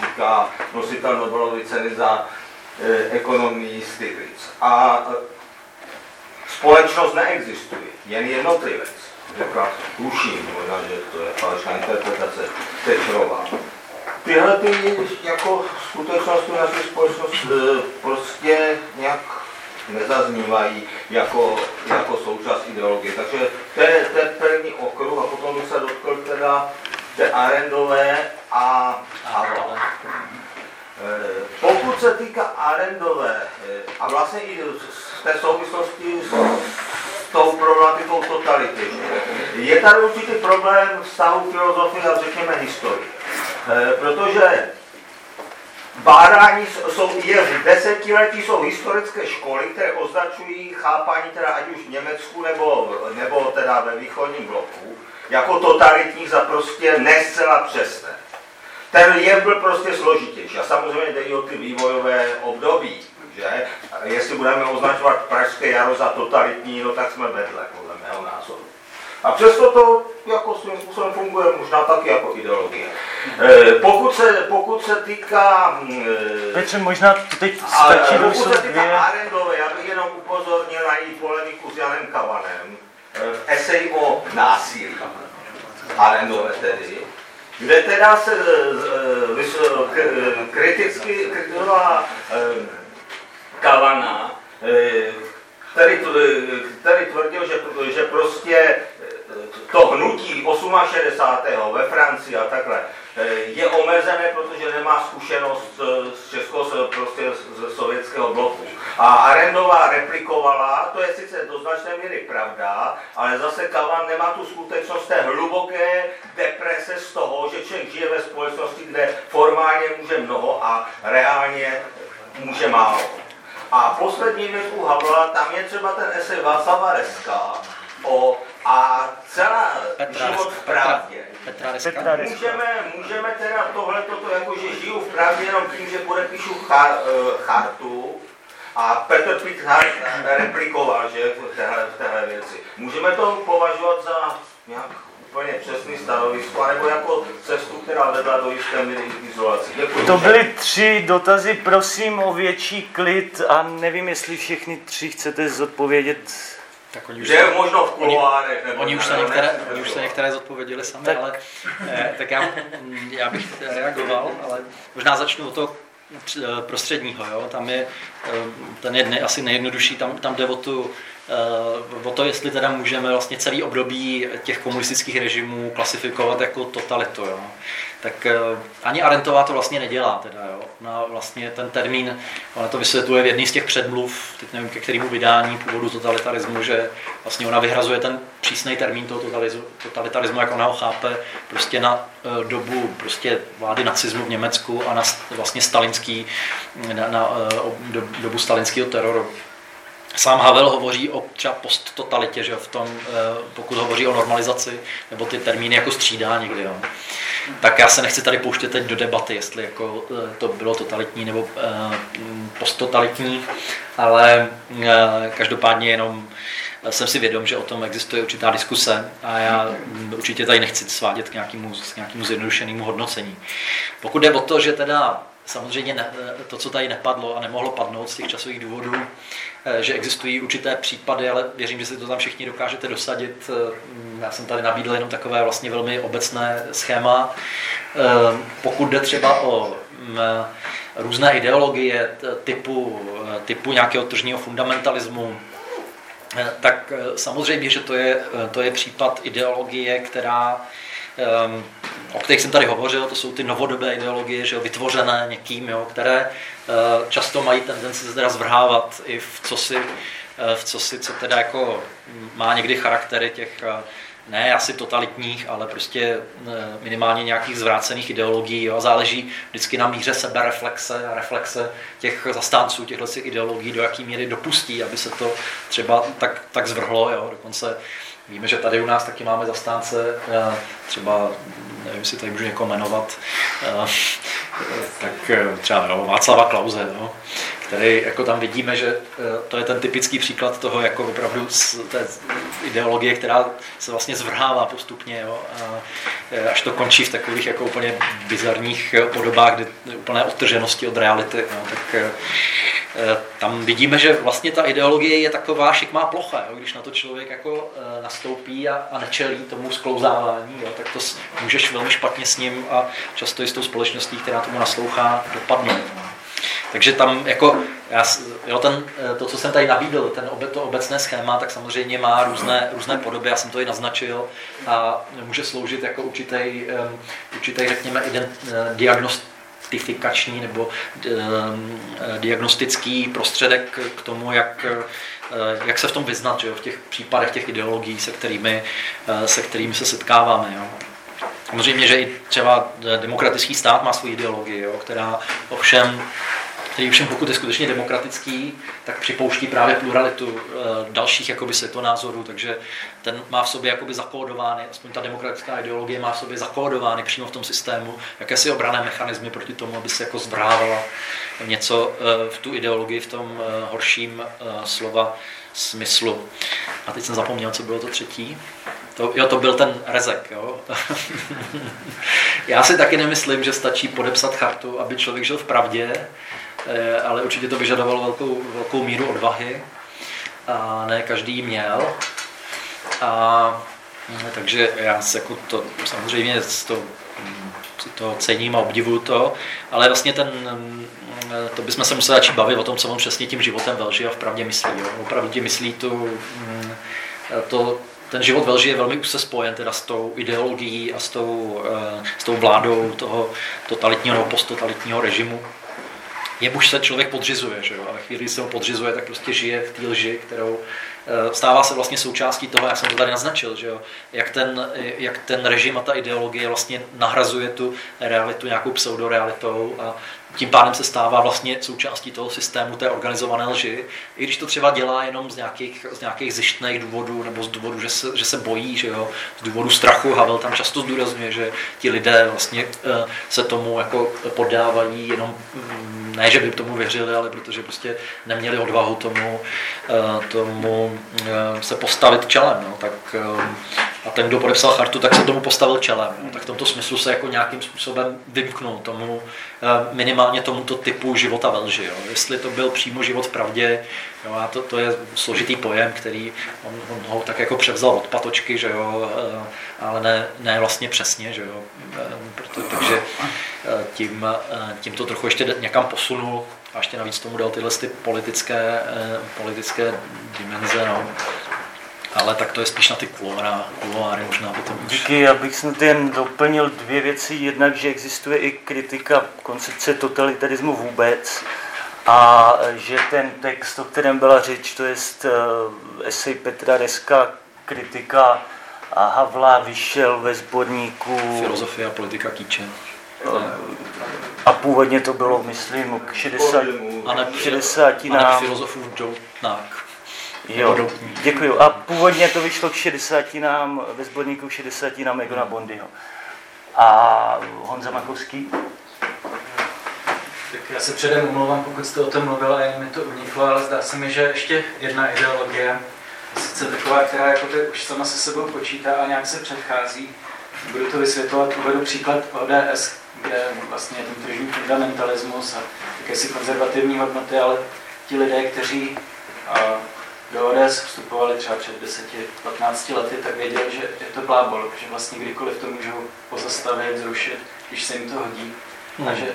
říká nositel Nobelovy ceny za ekonomii Stiglitz. A společnost neexistuje, jen jednotlivec. Řekla, tuším, možná, že to je falešná interpretace Tečerová. Tyhle ty jako skutečnosti naší společnost e, prostě nějak nezaznívají jako, jako součást ideologie. Takže to je, to je první okruh a potom bych se dotkl teda té Arendové a Havla. E, pokud se týká Arendové e, a vlastně i té souvislosti s, s tou problematikou totality. Je tady určitý problém vztahu filozofie a řekněme historie. E, protože Bárání jsou, je desetiletí jsou historické školy, které označují chápání teda ať už v Německu nebo, nebo teda ve východním bloku jako totalitních za prostě ne zcela přesné. Ten jev byl prostě složitější a samozřejmě jde i o ty vývojové období že? Jestli budeme označovat Pražské jaro za totalitní, no tak jsme vedle, podle mého názoru. A přesto to jako svým způsobem funguje možná taky jako ideologie. E, pokud, se, pokud se týká... E, Petře, možná teď stačí Pokud se týká dvě... Arendové, já bych jenom upozornil na její polemiku s Janem Kavanem, e, esej o násilí. Arendové tedy, kde teda se kriticky kritizovala Kavana, eh, který, který tvrdil, že, že prostě eh, to hnutí 68. ve Francii a takhle eh, je omezené, protože nemá zkušenost z Českého, prostě z sovětského bloku. A Arendová replikovala, to je sice do značné míry pravda, ale zase Kavan nemá tu skutečnost té hluboké deprese z toho, že člověk žije ve společnosti, kde formálně může mnoho a reálně může málo. A poslední věc u Havla, tam je třeba ten esej Václava Reska o a celá Petra život v pravdě. Petra. Petra Reska. Můžeme, můžeme teda tohle, toto, jako že žiju v pravdě jenom tím, že podepíšu char, eh, chartu a Petr Pithart replikoval, že, v téhle, v téhle věci. Můžeme to považovat za nějak úplně přesný stanovisko, nebo jako cestu, která vedla do jisté míry izolace. Děkuji. To byly tři dotazy, prosím o větší klid a nevím, jestli všechny tři chcete zodpovědět. Tak oni už, Že je možno v kuloárech, nebo oni už, se některé, oni už se některé zodpověděli sami, Tak. ale eh, tak já, mm, já bych reagoval, ale možná začnu od toho eh, prostředního. Jo? Tam je eh, ten je asi nejjednodušší, tam, tam jde o, tu, eh, o to, jestli teda můžeme vlastně celý období těch komunistických režimů klasifikovat jako totalitu. Jo? Tak eh, ani Arentová to vlastně nedělá. Teda, jo? Ona vlastně ten termín, ona to vysvětluje v jedné z těch předmluv, teď nevím, ke kterému vydání původu totalitarismu, že vlastně ona vyhrazuje ten přísný termín toho totalitarismu, jak ona ho chápe, prostě na eh, dobu prostě vlády nacismu v Německu a na st- vlastně stalinský, na, na eh, ob- do, dobu stalinského teroru. Sám Havel hovoří o třeba posttotalitě, že v tom, eh, pokud hovoří o normalizaci, nebo ty termíny jako střídá někdy. Jo. Tak já se nechci tady pouštět teď do debaty, jestli jako eh, to bylo totalitní nebo eh, posttotalitní, ale každopádně jenom jsem si vědom, že o tom existuje určitá diskuse a já určitě tady nechci svádět k nějakému, k nějakému zjednodušenému hodnocení. Pokud jde o to, že teda samozřejmě ne, to, co tady nepadlo a nemohlo padnout z těch časových důvodů, eh, že existují určité případy, ale věřím, že si to tam všichni dokážete dosadit. Eh, Já jsem tady nabídl jenom takové vlastně velmi obecné schéma. Eh, Pokud jde třeba o mm, různé ideologie typu, typu nějakého tržního fundamentalismu, tak samozřejmě, že to je, to je případ ideologie, která, o kterých jsem tady hovořil, to jsou ty novodobé ideologie, že jo, vytvořené někým, jo, které eh, často mají tendenci se teda zvrhávat i v cosi, eh, v cosi, co teda jako má někdy charaktery těch eh, ne asi totalitních, ale prostě minimálně nějakých zvrácených ideologií. Jo. Záleží vždycky na míře sebereflexe a reflexe těch zastánců těchto těch ideologií, do jaký míry dopustí, aby se to třeba tak, tak zvrhlo. Jo. Dokonce víme, že tady u nás taky máme zastánce, eh, třeba, nevím, jestli tady můžu někoho jmenovat, eh, tak eh, třeba jo, Václava Klauze, jo, který jako tam vidíme, že to je ten typický příklad toho jako opravdu z té ideologie, která se vlastně zvrhává postupně, jo, a až to končí v takových jako úplně bizarních podobách, kdy úplné odtrženosti od reality, jo, tak tam vidíme, že vlastně ta ideologie je taková šikmá plocha, jo, když na to člověk jako eh, nastoupí a, a nečelí tomu sklouzávání, jo, tak to můžeš velmi špatně s ním a často i s tou společností, která tomu naslouchá, dopadnout. No. Takže tam jako, já, jo, ten, eh, to, co jsem tady nabídl, ten obe, to obecné schéma, tak samozřejmě má různé, různé podoby, já jsem to i naznačil a může sloužit jako určitý, určitý řekněme, ident, eh, diagnostifikační nebo um, eh, diagnostický prostředek k tomu, jak, eh, jak se v tom vyznat, že jo, v těch případech těch ideologií, se kterými, eh, se kterými se setkáváme. Jo. Samozřejmě, že i třeba demokratický stát má svou ideologii, jo, která ovšem který všem pokud je skutečně demokratický, tak připouští právě pluralitu e, dalších jakoby světonázorů, takže ten má v sobě jakoby zakódovány, aspoň ta demokratická ideologie má v sobě zakódovány přímo v tom systému, jakési obrané mechanismy proti tomu, aby se jako zvrávala něco e, v tu ideologii v tom e, horším slova smyslu. A teď jsem zapomněl, co bylo to třetí. To, jo, to byl ten rezek. Jo. Já si taky nemyslím, že stačí podepsat chartu, aby člověk žil v pravdě, eh, ale určitě to vyžadovalo velkou, velkou míru odvahy a ne každý měl. A, mm, takže já se jako to, samozřejmě to, si to cením a obdivuju to, ale vlastně ten, mm, to bychom se museli začít bavit o tom, co on přesně tím životem ve lži a v pravdě myslí. Jo. Opravdu ti myslí tu, mm, to, ten život ve lži je velmi úzce spojen teda s tou ideologií a s tou, eh, s tou vládou toho totalitního nebo posttotalitního režimu. Jemuž se člověk podřizuje, že jo? a ve chvíli, kdy se ho podřizuje, tak prostě žije v té lži, kterou eh, stává se vlastně součástí toho, já jsem to tady naznačil, že jo? Jak, ten, jak ten režim a ta ideologie vlastně nahrazuje tu realitu nějakou pseudorealitou a tím pádem se stává vlastně součástí toho systému té organizované lži, i když to třeba dělá jenom z nějakých, z nějakých zjištných důvodů, nebo z důvodu, že se, že se bojí, že jo, z důvodu strachu. Havel tam často zdůrazňuje, že ti lidé vlastně eh, se tomu jako podávají jenom, mm, ne, že by tomu věřili, ale protože prostě neměli odvahu tomu, eh, tomu eh, se postavit čelem. No, tak, a ten, kdo podepsal chartu, tak se tomu postavil čelem. No, tak v tomto smyslu se jako nějakým způsobem vymknul tomu, minimálně tomuto typu života ve lži. Jo. Jestli to byl přímo život v pravdě, jo, a to, to je složitý pojem, který on, on ho tak jako převzal od patočky, že jo, ale ne, ne vlastně přesně, že jo. Proto, takže tím, tím to trochu ještě někam posunul a ještě navíc tomu dal tyhle ty politické, politické dimenze. No ale tak to je spíš na ty kuloáry možná to Díky, já bych snad jen doplnil dvě věci. Jednak, že existuje i kritika koncepce totalitarismu vůbec a že ten text, o kterém byla řeč, to je uh, esej Petra Reska, kritika a Havla vyšel ve sborníku Filozofie a politika kýče. A původně to bylo, myslím, k 60, a ne, 60 nám. A filozofů Doutnák. Jo, děkuji. A původně to vyšlo k 60 nám, ve sborníku 60 nám Egona Bondyho. A Honza Makovský? Tak já se předem omlouvám, pokud jste o tom mluvil a jen mi to uniklo, ale zdá se mi, že ještě jedna ideologie, sice taková, která jako už sama se sebou počítá a nějak se předchází. Budu to vysvětlovat, uvedu příklad ODS, kde vlastně je ten tržní fundamentalismus a jakési konzervativní hodnoty, ale ti lidé, kteří do ODS vstupovali třeba před 10-15 lety, tak věděli, že je to blábol, že vlastně kdykoliv to můžou pozastavit, zrušit, když se jim to hodí. Hmm. A že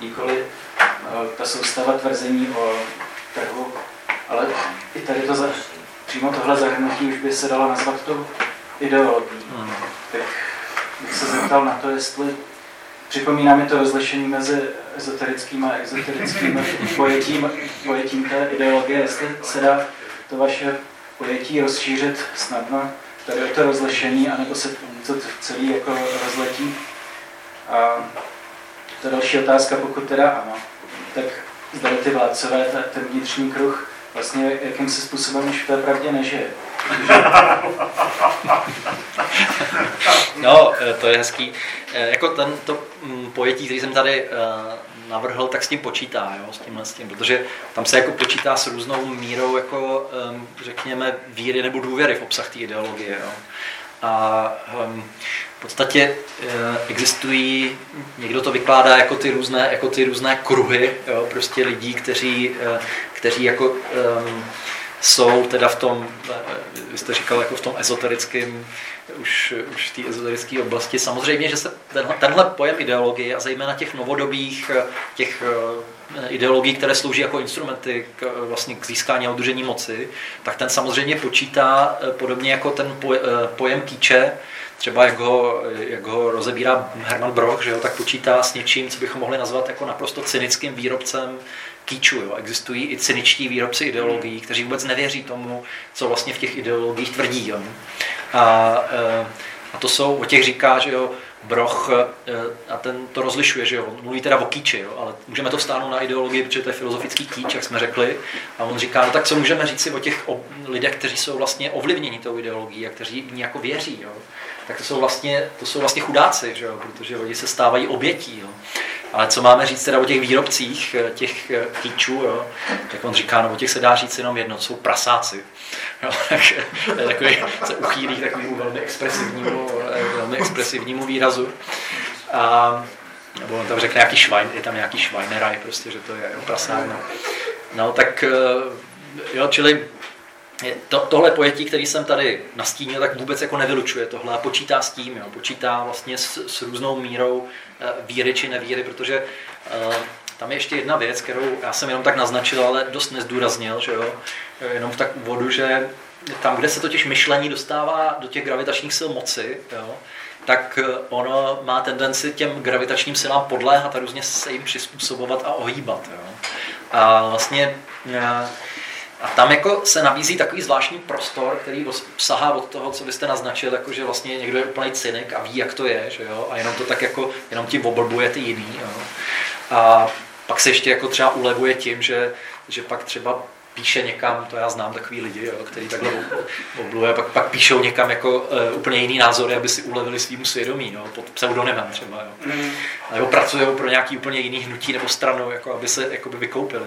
nikoli no, ta soustava tvrzení o trhu, ale i tady to za, přímo tohle zahrnutí už by se dalo nazvat tou ideologií. Hmm. Tak bych se zeptal na to, jestli Připomíná mi to rozlišení mezi ezoterickým a exoterickým pojetím, pojetím té ideologie, jestli se dá to vaše pojetí rozšířit snadno, tady to rozlišení, anebo se to celý jako rozletí. A ta další otázka, pokud teda ano, tak zda ty vládcové, ten vnitřní kruh, vlastně jakým se způsobem už v té pravdě nežije. No, eh, to je hezký. Eh, jako ten, to mm, pojetí, který jsem tady eh, navrhl, tak s tím počítá, jo, s tímhle s tím, protože tam se jako počítá s různou mírou, jako, řekněme, víry nebo důvěry v obsah té ideologie. Jo. A um, v podstatě existují, někdo to vykládá jako ty různé, jako ty různé kruhy, jo, prostě lidí, kteří, kteří jako um, jsou teda v tom, vy jste říkal, jako v tom ezoterickém, už, už v té ezoterické oblasti. Samozřejmě, že se tenhle, tenhle pojem ideologie a zejména těch novodobých, těch eh, ideologií, které slouží jako instrumenty k, vlastně k získání a udržení moci, tak ten samozřejmě počítá eh, podobně jako ten eh, pojem kýče, třeba jak ho, jak ho rozebírá Herman Broch, že jo, tak počítá s něčím, co bychom mohli nazvat jako naprosto cynickým výrobcem kýču. Jo. Existují i cyničtí výrobci ideologií, kteří vůbec nevěří tomu, co vlastně v těch ideologiích tvrdí. Jo. A, eh, a to jsou, o těch říká, že jo, Broch eh, a ten to rozlišuje, že jo, on mluví teda o kýči, jo, ale můžeme to vstáhnout na ideologii, protože to je filozofický kýč, jak jsme řekli, a on říká, no tak co můžeme říct si o těch lidech, kteří jsou vlastně ovlivněni tou ideologií a kteří v ní jako věří, jo. tak to jsou vlastně, to jsou vlastně chudáci, že jo, protože oni se stávají obětí. Jo. Ale co máme říct teda o těch výrobcích eh, těch kýčů, jo? tak on říká, no o těch se dá říct jenom jedno, jsou prasáci. Jo, takže to je takový, se uchýlí k takovému velmi expresivnímu, eh, velmi expresivnímu výrazu. A, nebo on tam řekne nějaký švajn, je tam nějaký švajneraj, prostě, že to je prasák. No. no tak eh, jo, čili to, tohle pojetí, který jsem tady nastínil, tak vůbec jako nevylučuje tohle a počítá s tím, jo, počítá vlastně s, s různou mírou eh, víry či nevíry, protože uh, tam je ještě jedna věc, kterou já jsem jenom tak naznačil, ale dost nezdůraznil, že jo, jenom v tak úvodu, že tam, kde se totiž myšlení dostává do těch gravitačních sil moci, jo, tak eh, ono má tendenci těm gravitačním silám podléhat a různě se jim přizpůsobovat a ohýbat. Jo. A vlastně a tam jako se nabízí takový zvláštní prostor, který sahá od toho, co byste naznačil, jako že vlastně někdo je úplný cynik a ví, jak to je, že jo? a jenom to tak jako, jenom ti oblbuje ty jiný. Jo? A pak se ještě jako třeba ulevuje tím, že, že pak třeba píše někam, to já znám takový lidi, jo, který takhle obluje, pak, pak píšou někam jako uh, úplně jiný názory, aby si ulevili svým svědomí, jo, pod pseudonymem třeba, jo. Mm. Nebo pracují pro nějaký úplně jiný hnutí nebo stranu, jako aby se jakoby vykoupili.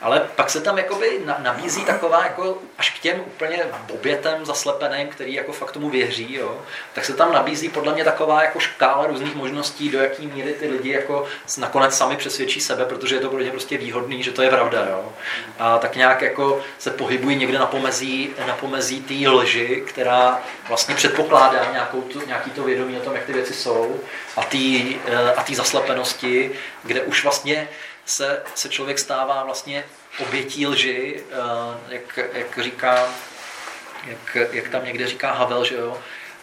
Ale pak se tam jakoby nabízí taková jako až k těm úplně obětem zaslepeným, který jako fakt tomu věří, jo, tak se tam nabízí podle mě taková jako škála různých možností, do jaký míry ty lidi jako nakonec sami přesvědčí sebe, protože je to pro ně prostě výhodný, že to je pravda, jo. A tak nějak jako se pohybují někde na pomezí, na pomezí té lži, která vlastně předpokládá nějakou tu, nějaký to vědomí o tom, jak ty věci jsou a té a tý zaslepenosti, kde už vlastně se, se člověk stává vlastně obětí lži, jak, jak říká, jak, jak tam někde říká Havel, že jo,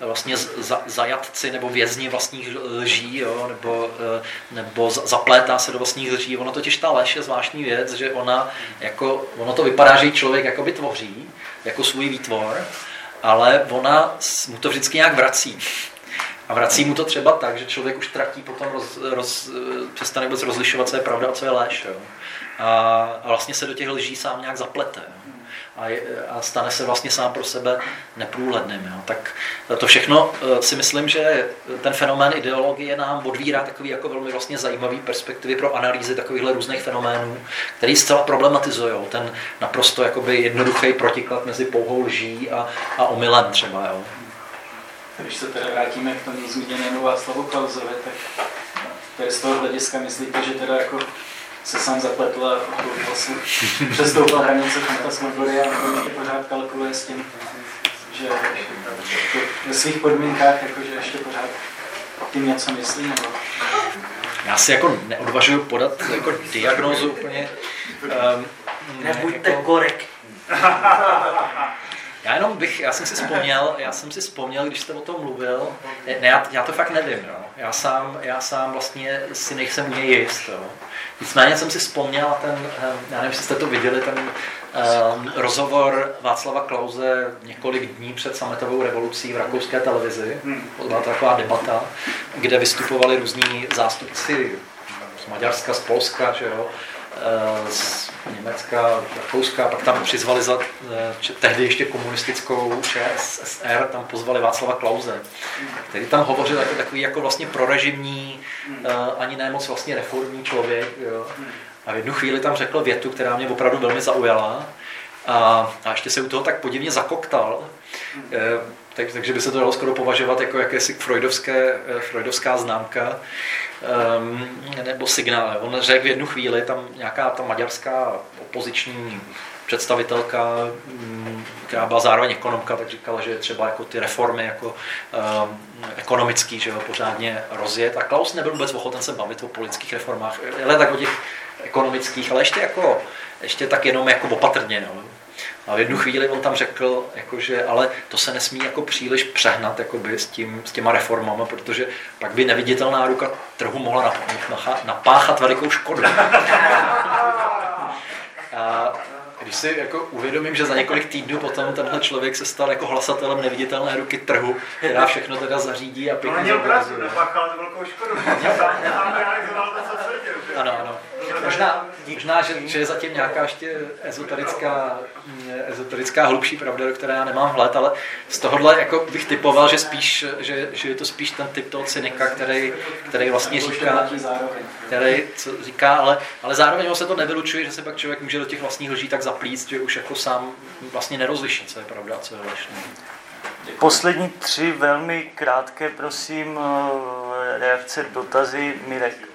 vlastně za, zajatci nebo vězni vlastních lží, jo, nebo, eh, nebo zaplétá se do vlastních lží. Ono totiž ta lež je zvláštní věc, že ona, jako, ono to vypadá, že člověk jakoby tvoří, jako svůj výtvor, ale ona mu to vždycky nějak vrací. A vrací mu to třeba tak, že člověk už tratí potom, roz, roz, přestane vůbec rozlišovat, co je pravda a co je lež. Jo. A, a vlastně se do těch lží sám nějak zaplete. Jo a, a stane se vlastně sám pro sebe neprůhledným. Jo. Tak to všechno eh, si myslím, že ten fenomén ideologie nám odvírá takový jako velmi vlastně zajímavý perspektivy pro analýzy takovýchhle různých fenoménů, který zcela problematizují ten naprosto jakoby jednoduchý protiklad mezi pouhou lží a, a omylem třeba. Jo. Když se teda vrátíme k tomu zmíněnému Václavu Klausovi, tak tady z toho hlediska myslíte, že teda jako se sám zapletl a vlastně přestoupil hranice fantasmagorie a ještě pořád kalkuluje s tím, že ve svých podmínkách jakože ještě pořád tím něco myslí, nebo... Já si jako neodvažuji podat jako diagnózu úplně. Um, Nebuďte jako... korektní. Já jenom bych, já jsem si vzpomněl, já jsem si vzpomněl, když jste o tom mluvil, ne, já, já to fakt nevím, jo. Já sám, já sám vlastně si nejsem u něj jist, jo. Nicméně jsem si vzpomněl ten, ehm, já nevím, jestli jste to viděli, ten um, rozhovor Václava Klauze několik dní před sametovou revolucí v rakouské televizi. Hmm. Byla taková debata, kde vystupovali různí zástupci z Maďarska, z Polska, že jo, eh, z Německa, Rakouska, pak tam přizvali za eh, tehdy ještě komunistickou ČSSR, tam pozvali Václava Klauze, který tam hovořil jako takový jako vlastně prorežimní, eh, ani ne moc vlastně reformní člověk. Jo. A v jednu chvíli tam řekl větu, která mě opravdu velmi zaujala. A, a ještě se u toho tak podivně zakoktal. Tak, takže by se to dalo skoro považovat jako jakési freudovské, freudovská známka um, nebo signál. On řekl v jednu chvíli, tam nějaká ta maďarská opoziční představitelka, mm, která byla zároveň ekonomka, tak říkala, že třeba jako ty reformy jako um, ekonomický, že ho pořádně rozjet. A Klaus nebyl vůbec ochoten se bavit o politických reformách, ale tak o těch ekonomických, ale ještě jako, ještě tak jenom jako opatrně. No. A v jednu chvíli on tam řekl, jakože, ale to se nesmí jako příliš přehnat jakoby, s, tím, s těma reformama, protože pak by neviditelná ruka trhu mohla napáchat velikou škodu. A když si jako uvědomím, že za několik týdnů potom tenhle člověk se stal jako hlasatelem neviditelné ruky trhu, která všechno teda zařídí a pěkně No, měl pravdu, napáchal velkou škodu. ano, ano. Možná, možná že, že je zatím nějaká ještě ezoterická, ezoterická hlubší pravda, do které já nemám vhled, ale z tohohle jako bych typoval, že, spíš, že, že je to spíš ten typ toho cynika, který, který vlastně říká, který co říká, ale, ale zároveň se to nevylučuje, že se pak člověk může do těch vlastních lží tak zaplíst, že už jako sám vlastně nerozliší, co je pravda a co je lež. Poslední tři velmi krátké, prosím, eh, reakce, dotazy, Mirek.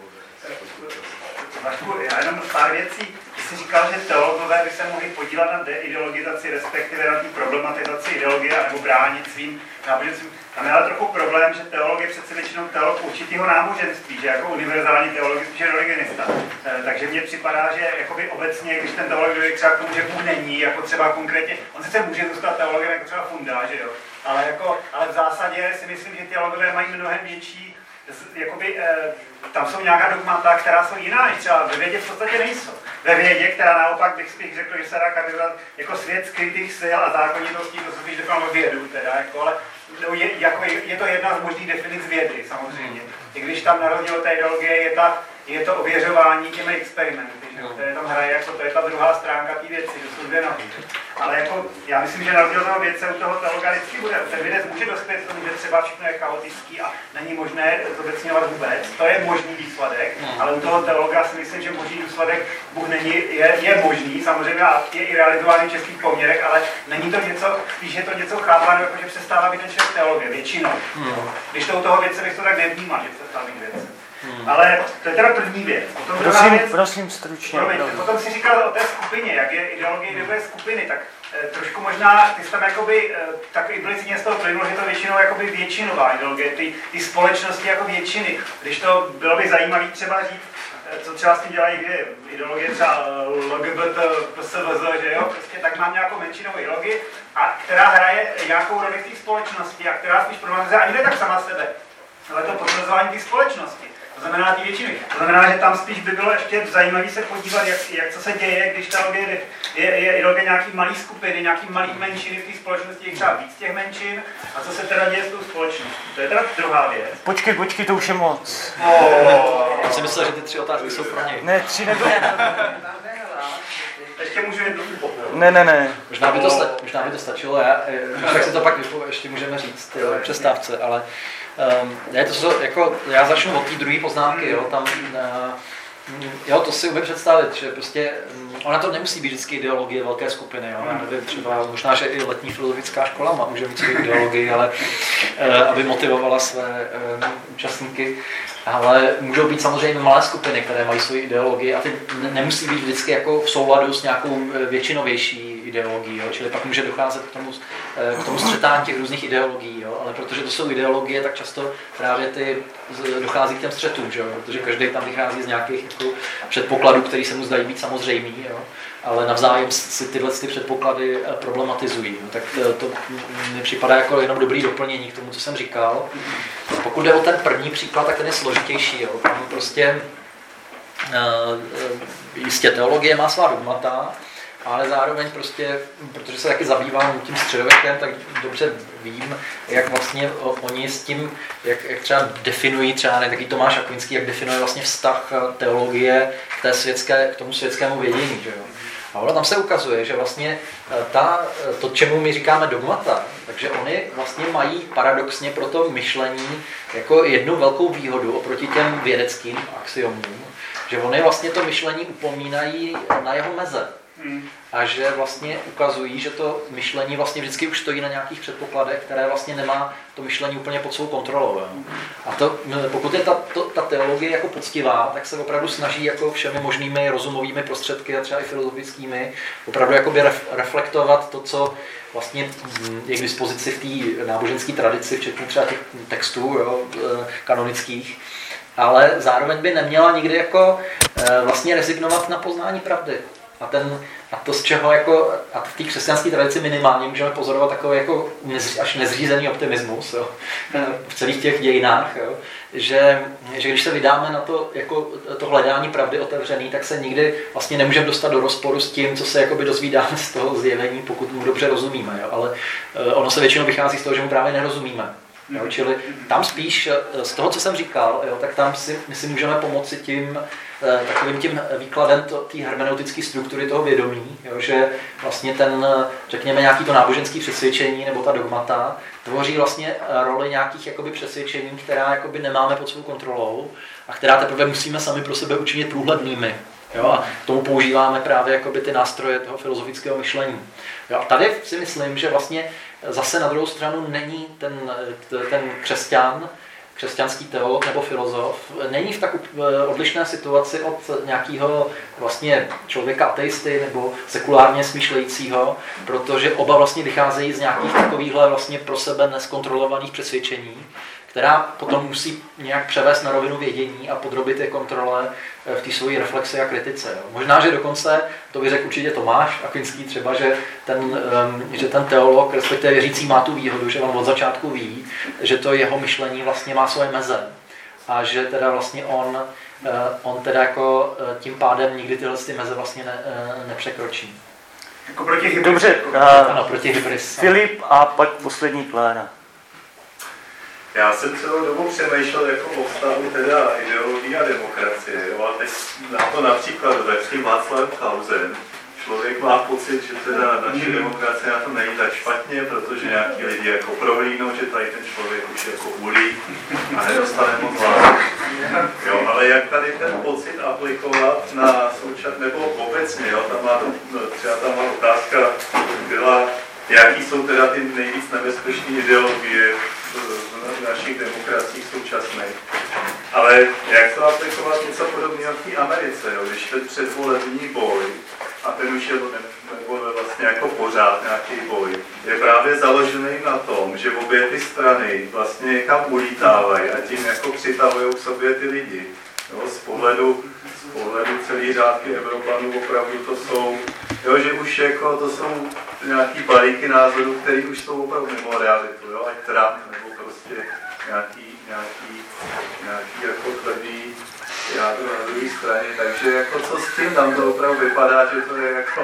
Vašku, já jenom pár věcí. Ty jsi říkal, že teologové by se mohli podílet na deideologizaci, respektive na té problematizaci ideologie nebo bránit svým náboženstvím. Tam je ale trochu problém, že teolog je přece většinou teolog určitého náboženství, že jako univerzální teolog je spíš religionista. E, takže mně připadá, že jakoby obecně, když ten teolog dojde třeba k tomu, že Bůh není, jako třeba konkrétně, on sice může zůstat teologem jako třeba Funda, že jo, ale, jako, ale v zásadě si myslím, že teologové mají mnohem větší jakoby, eh, tam jsou nějaká dogmata, která jsou jiná, než třeba ve vědě v podstatě nejsou. Ve vědě, která naopak bych, bych řekl, že se dá kategorizovat jako svět skrytých sil a zákonitostí, to jsou spíš dokonce vědu, teda, jako, ale no, je, jako, je, je, to jedna z možných definic vědy, samozřejmě. I když tam na rozdíl od té ideologie je ta je to ověřování těmi experimenty, že? které tam hraje, jako to je ta druhá stránka té věci, to jsou dvě nohy. Ale jako, já myslím, že na rozdíl vědce u toho teologa vždycky bude. Ten vědec může dospět k tomu, že třeba všechno je chaotický a není možné zobecňovat vůbec. To je možný výsledek, Hmm. ale u toho teologa si myslím, že možný výsledek Bůh není, je, je možný, samozřejmě a je i realizovaný v českých poměrech, ale není to něco, spíš je to něco chápáno, jako že přestává být ten člověk teologie, většinou. Hmm. Když to u toho vědce bych to tak nevnímal, že přestává být vědce. Ale to je teda první věc. Potom Prosím, věc, prosím stručně. Promiň, opravdu. potom si říkal o té skupině, jak je ideologie ideové skupiny, tak eh, trošku možná, ty jsi tam jakoby, eh, tak implicitně z toho plynul, že to většinou jakoby většinová ideologie, ty, ty společnosti jako většiny. Když to bylo by zajímavé třeba říct, eh, co třeba s tím dělají, kde je ideologie třeba LGBT, PSVZ, že jo, prostě tak mám nějakou menšinovou ideologii, a která hraje nějakou roli v té společnosti a která spíš problematizuje ani ne tak sama sebe, ale to potvrzování té společnosti. To znamená ty většiny. To znamená, že tam spíš by bylo ještě zajímavé se podívat, jak, jak co se děje, když ta je, je, je ideologie nějaký malý skupiny, nějaký malý menšiny v té společnosti, je třeba víc těch menšin, a co se teda děje s tou společností. To je teda druhá věc. Počkej, počkej, to už je moc. Oh. Já si myslel, že ty tři otázky jsou pro něj. Ne, tři nebyly. Ještě můžu jednu Ne, ne, ne. Možná by to, sta- možná by to stačilo, já, eh, tak si to pak ještě můžeme říct v přestávce, ale um, je to, so, jako, já začnu od té druhé poznámky, jo, tam, uh, jo, to si umím představit, že prostě, um, ona to nemusí být vždycky ideologie velké skupiny, jo, já nevím, třeba možná, že i letní filozofická škola má, může mít svou ideologii, ale uh, aby motivovala své um, účastníky, ale můžou být samozřejmě malé skupiny, které mají svoji ideologii a ty ne- nemusí být vždycky jako v souladu s nějakou eh, většinovější ideologií, jo? čili pak může docházet k tomu, eh, k tomu střetání těch různých ideologií, jo? ale protože to jsou ideologie, tak často právě ty dochází k těm střetům, že jo? protože každý tam vychází z nějakých jako předpokladů, které se mu zdají být samozřejmý, jo? ale navzájem si tyhle ty předpoklady eh, problematizují. No, tak eh, to mi připadá jako jenom dobrý doplnění k tomu, co jsem říkal. Pokud jde o ten první příklad, tak ten je složitější. Jo. Tam prostě jistě teologie má svá dogmata, ale zároveň prostě, protože se taky zabývám tím středověkem, tak dobře vím, jak vlastně oni s tím, jak, jak třeba definují, třeba ne, taky Tomáš Akvinský, jak definuje vlastně vztah eh, teologie k, té světské, k tomu světskému vědění. Že jo? A ono tam se ukazuje, že vlastně eh, ta, eh, to, čemu my říkáme dogmata, takže oni vlastně mají paradoxně pro to myšlení jako jednu velkou výhodu oproti těm vědeckým axiomům, že oni vlastně to myšlení upomínají na jeho meze. A že vlastně ukazují, že to myšlení vlastně vždycky už stojí na nějakých předpokladech, které vlastně nemá to myšlení úplně pod svou kontrolou. Jo. A to, pokud je ta, to, ta teologie jako poctivá, tak se opravdu snaží jako všemi možnými rozumovými prostředky a třeba i filozofickými opravdu jakoby ref, reflektovat to, co vlastně mm, je k dispozici v té náboženské tradici, včetně třeba těch textů jo, eh, kanonických, ale zároveň by neměla nikdy jako eh, vlastně rezignovat na poznání pravdy. A, ten, a to, z čeho jako, a v té křesťanské tradici minimálně můžeme pozorovat takový jako nezří, až nezřízený optimismus jo, v celých těch dějinách, jo, že, že když se vydáme na to, jako to hledání pravdy otevřený, tak se nikdy vlastně nemůžeme dostat do rozporu s tím, co se jakoby dozvídáme z toho zjevení, pokud mu dobře rozumíme. Jo, ale eh, ono se většinou vychází z toho, že mu právě nerozumíme. Jo, čili tam spíš eh, z toho, co jsem říkal, jo, tak tam si, my si můžeme pomoci tím eh, takovým tím výkladem té hermeneutické struktury toho vědomí, jo, že vlastně ten, eh, řekněme, nějaký to náboženské přesvědčení nebo ta dogmata tvoří vlastně roli nějakých jakoby přesvědčení, která jakoby nemáme pod svou kontrolou a která teprve musíme sami pro sebe učinit průhlednými. Jo, a k tomu používáme právě jakoby ty nástroje toho filozofického myšlení. Jo, a tady si myslím, že vlastně zase na druhou stranu není ten, ten křesťan, křesťanský teolog nebo filozof, není v tak odlišné situaci od nějakého vlastně člověka ateisty nebo sekulárně smýšlejícího, protože oba vlastně vycházejí z nějakých takovýchhle vlastně pro sebe neskontrolovaných přesvědčení, která potom musí nějak převést na rovinu vědění a podrobit je kontrole v té svojí reflexi a kritice. Jo. Možná, že dokonce, to by řekl určitě Tomáš Akvinský třeba, že ten, um, že ten teolog, respektive věřící, má tu výhodu, že on od začátku ví, že to jeho myšlení vlastně má svoje meze a že teda vlastně on, uh, on teda jako uh, tím pádem nikdy tyhle ty meze vlastně ne, nepřekročí. Jako proti hybris. Dobře, Ano, proti hybris. Filip a pak poslední Klára. Já jsem celou dobu přemýšlel jako o vztahu teda ideologie a demokracie. Jo? A teď na to například začne Václav Klausen, člověk má pocit, že teda naše demokracie na to není tak špatně, protože nějaký lidi jako prohlínou, že tady ten člověk už jako ulí a nedostane moc. Jo, ale jak tady ten pocit aplikovat na součas, nebo obecně, jo, tam má, třeba tam má otázka byla, jaký jsou teda ty nejvíc nebezpečné ideologie našich demokraciích současných. Ale jak to aplikovat něco podobného v té Americe, jo? když ten předvolební boj a ten už je nebo vlastně jako pořád nějaký boj, je právě založený na tom, že obě ty strany vlastně někam ulítávají a tím jako přitahují k sobě ty lidi. Jo, z, pohledu, z pohledu celý řádky Evropanů opravdu to jsou, jo, že už jako to jsou nějaký balíky názorů, které už jsou opravdu mimo realitu, jo, ať Trump nebo prostě nějaký, nějaký, nějaký jako tvrdý jádro na druhé straně, takže jako co s tím tam to opravdu vypadá, že to je jako,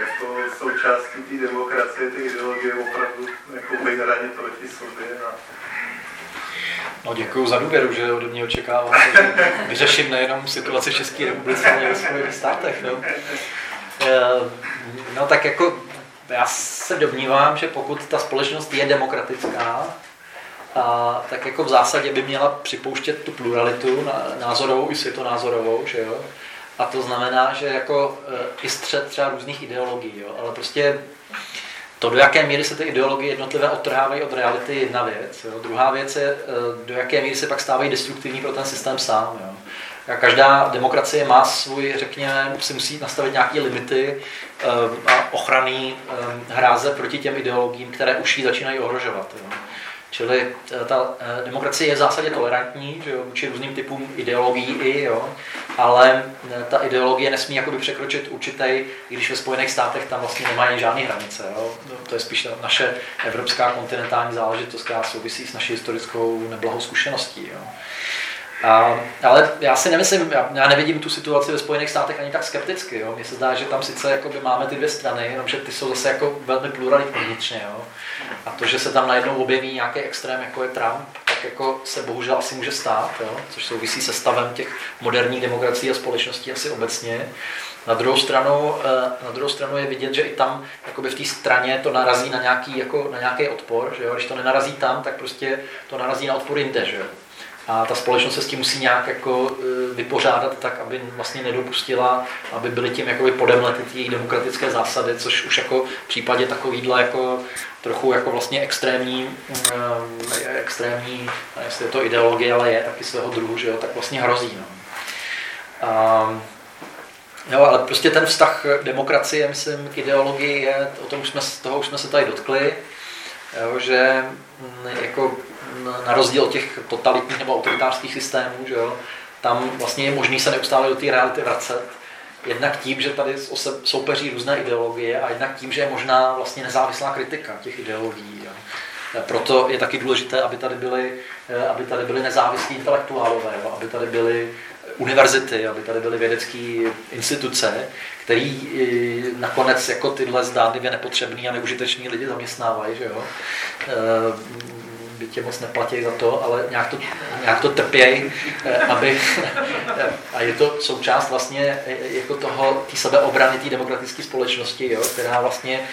jako součástí té demokracie, ty ideologie opravdu jako vyhraně proti sobě. A... No děkuji za důvěru, že ode mě očekávám, že vyřeším nejenom situaci v České republice, ale i ve Spojených státech. No. no tak jako já se domnívám, že pokud ta společnost je demokratická, a, tak jako v zásadě by měla připouštět tu pluralitu názorovou i světonázorovou, že jo? A to znamená, že jako e, i střed třeba různých ideologií, jo? ale prostě to, do jaké míry se ty ideologie jednotlivé odtrhávají od reality, je jedna věc. Jo? Druhá věc je, e, do jaké míry se pak stávají destruktivní pro ten systém sám. Jo? A každá demokracie má svůj, řekněme, si musí nastavit nějaké limity e, a ochrany hráze proti těm ideologiím, které už ji začínají ohrožovat. Jo? Čili eh, ta eh, demokracie je v zásadě tolerantní že jo, vůči různým typům ideologií, i, jo, ale eh, ta ideologie nesmí jakoby překročit určitý, i když ve Spojených státech tam vlastně nemají žádné hranice. Jo. To je spíš naše evropská kontinentální záležitost, která souvisí s naší historickou neblahou zkušeností. Jo. A, ale já si nemyslím, já, já nevidím tu situaci ve Spojených státech ani tak skepticky. Jo. Mně se zdá, že tam sice jakoby máme ty dvě strany, jenomže ty jsou zase jako velmi pluralitní vnitřně. Jo. A to, že se tam najednou objeví nějaký extrém, jako je Trump, tak jako se bohužel asi může stát, jo, což souvisí se stavem těch moderních demokracií a společností asi obecně. Na druhou stranu, eh, na druhou stranu je vidět, že i tam jakoby v té straně to narazí na nějaký, jako, na nějaký odpor. Že jo? Když to nenarazí tam, tak prostě to narazí na odpor jinde. Že jo? A ta společnost se s tím musí nějak jako e, vypořádat tak, aby vlastně nedopustila, aby byly tím jakoby podemlety ty její demokratické zásady, což už jako v případě takovýhle jako trochu jako vlastně extrémní, e, extrémní, jestli je to ideologie, ale je taky svého druhu, že jo, tak vlastně hrozí. No. A, Jo, ale prostě ten vztah demokracie, myslím, k ideologii je, o tom už jsme, toho už jsme se tady dotkli, jo, že jako na rozdíl od těch totalitních nebo autoritářských systémů, že jo, tam vlastně je možný se neustále do té reality vracet. Jednak tím, že tady soupeří různé ideologie a jednak tím, že je možná vlastně nezávislá kritika těch ideologií. Jo. Proto je taky důležité, aby tady byly, eh, aby tady byly nezávislí intelektuálové, jo, aby tady byly univerzity, aby tady byly vědecké instituce, které eh, nakonec jako tyhle zdánlivě nepotřebný a neužitečný lidi zaměstnávají. Že jo? Eh, tě moc neplatí za to, ale nějak to, nějak to trpěj, eh, aby, a je to součást vlastně jako toho, té sebeobrany té demokratické společnosti, jo, která vlastně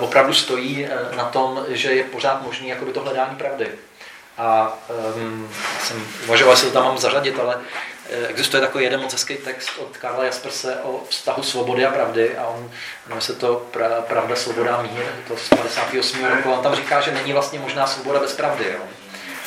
opravdu stojí na tom, že je pořád možný jakoby to hledání pravdy. A um, jsem uvažoval, jestli to tam mám zařadit, ale Eh, existuje takový jeden moc hezký text od Karla Jasperse o vztahu svobody a pravdy a on jmenuje se to Pravda, svoboda, mír, to z 58. roku. On tam říká, že není vlastně možná svoboda bez pravdy. Jo.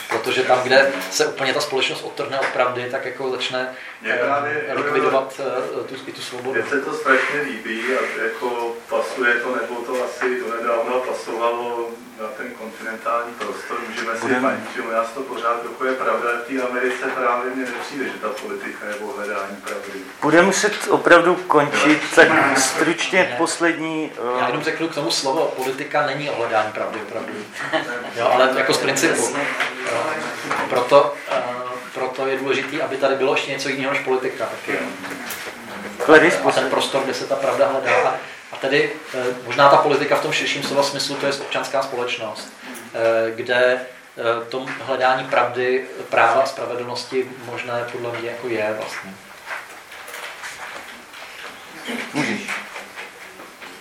Protože tam, kde se úplně ta společnost odtrhne od pravdy, tak jako začne eh, likvidovat eh, tu, tu svobodu. Mně se to strašně líbí a jako pasuje to, nebo to asi donedávna pasovalo na ten kontinentální prostor. Můžeme si paní, že u nás to pořád trochu je pravda, v té Americe právě mně nepřijde, že ta politika je o hledání pravdy. Budeme muset opravdu končit, tak stručně ne. poslední... Uh... Já jenom řeknu k tomu slovo, politika není o hledání pravdy opravdu. Jo, ale jako z principu. Jo. Proto, uh, proto je důležité, aby tady bylo ještě něco jiného než politika. Taky, jo. A ten prostor, kde se ta pravda hledá. A tedy eh, možná ta politika v tom širším slova smyslu, to je občanská společnost, eh, kde eh, tom hledání pravdy, práva a spravedlnosti možné podle mě jako je vlastně. Můžeš.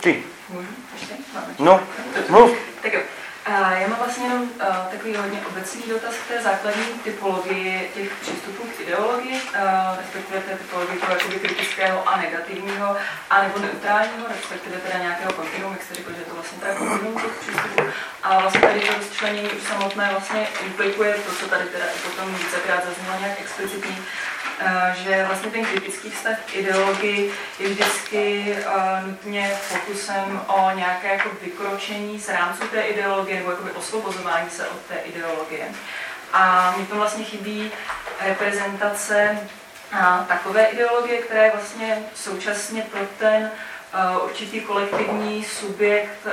Ty. Můžu? Ještě? Máme. No, mluv. Tak jo. Já mám vlastně jenom uh, takový hodně obecný dotaz k té základní typologii těch přístupů k ideologii, uh, respektive té typologii toho jakoby kritického a negativního, a nebo neutrálního, respektive teda nějakého kontinuum, jak jste řekl, že to vlastně teda kontinuum těch přístupů. A vlastně tady to rozčlenění už samotné vlastně implikuje to, co tady teda i potom vícekrát zaznělo nějak explicitní, Eh, že vlastně ten kritický vztah k ideologii je vždycky uh, nutně pokusem o nějaké jako vykročení z rámců té ideologie nebo jakoby osvobozování se od té ideologie. A mě to vlastně chybí reprezentace uh, takové ideologie, která je vlastně současně pro ten určitý kolektivní subjekt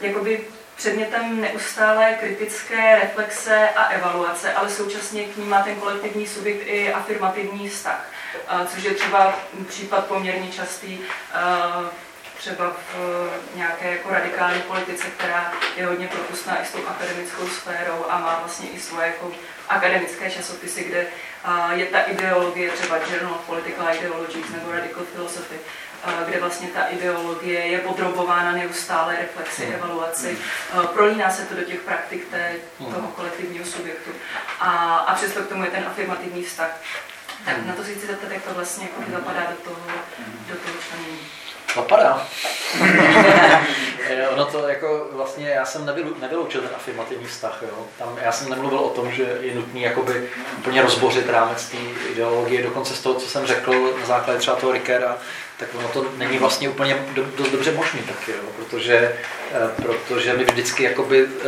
jakoby předmětem neustálé kritické reflexe a evaluace, ale současně k ní má ten kolektivní subjekt i afirmativní vztah, což je třeba případ poměrně častý třeba v nějaké jako radikální politice, která je hodně propustná i s tou akademickou sférou a má vlastně i svoje jako akademické časopisy, kde je ta ideologie, třeba Journal of Political Ideologies nebo Radical Philosophy, kde vlastně ta ideologie je podrobována neustále reflexi, hmm. evaluaci, prolíná se to do těch praktik té, hmm. toho kolektivního subjektu a, a přesto k tomu je ten afirmativní vztah. Tak hmm. na to si chci zeptat, jak to vlastně jako zapadá do toho, do toho členění. Zapadá. ono to jako vlastně, já jsem nevyloučil ten afirmativní vztah. Jo. Tam, já jsem nemluvil o tom, že je nutný jakoby úplně rozbořit rámec té ideologie. Dokonce z toho, co jsem řekl na základě třeba toho Rickera, tak ono to není vlastně úplně dost dobře možný taky, jo, protože, eh, protože my vždycky jakoby, eh,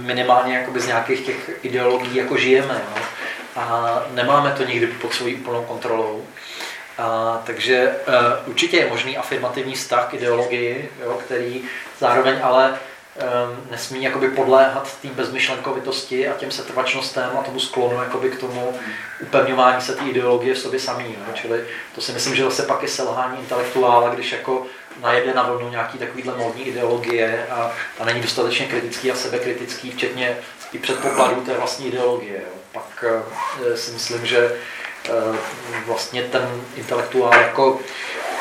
minimálně jakoby z nějakých těch ideologií jako žijeme jo, a nemáme to nikdy pod svou úplnou kontrolou. A, takže uh, určitě je možný afirmativní vztah k ideologii, jo, který zároveň ale um, nesmí jakoby podléhat té bezmyšlenkovitosti a těm setrvačnostem a tomu sklonu jakoby k tomu upevňování se té ideologie v sobě samý. Jo. Čili to si myslím, že zase pak je selhání intelektuála, když jako najede na vlnu nějaký takovýhle módní ideologie a, a není dostatečně kritický a sebekritický, včetně i předpokladů té vlastní ideologie. Jo. Pak uh, si myslím, že vlastně ten intelektuál jako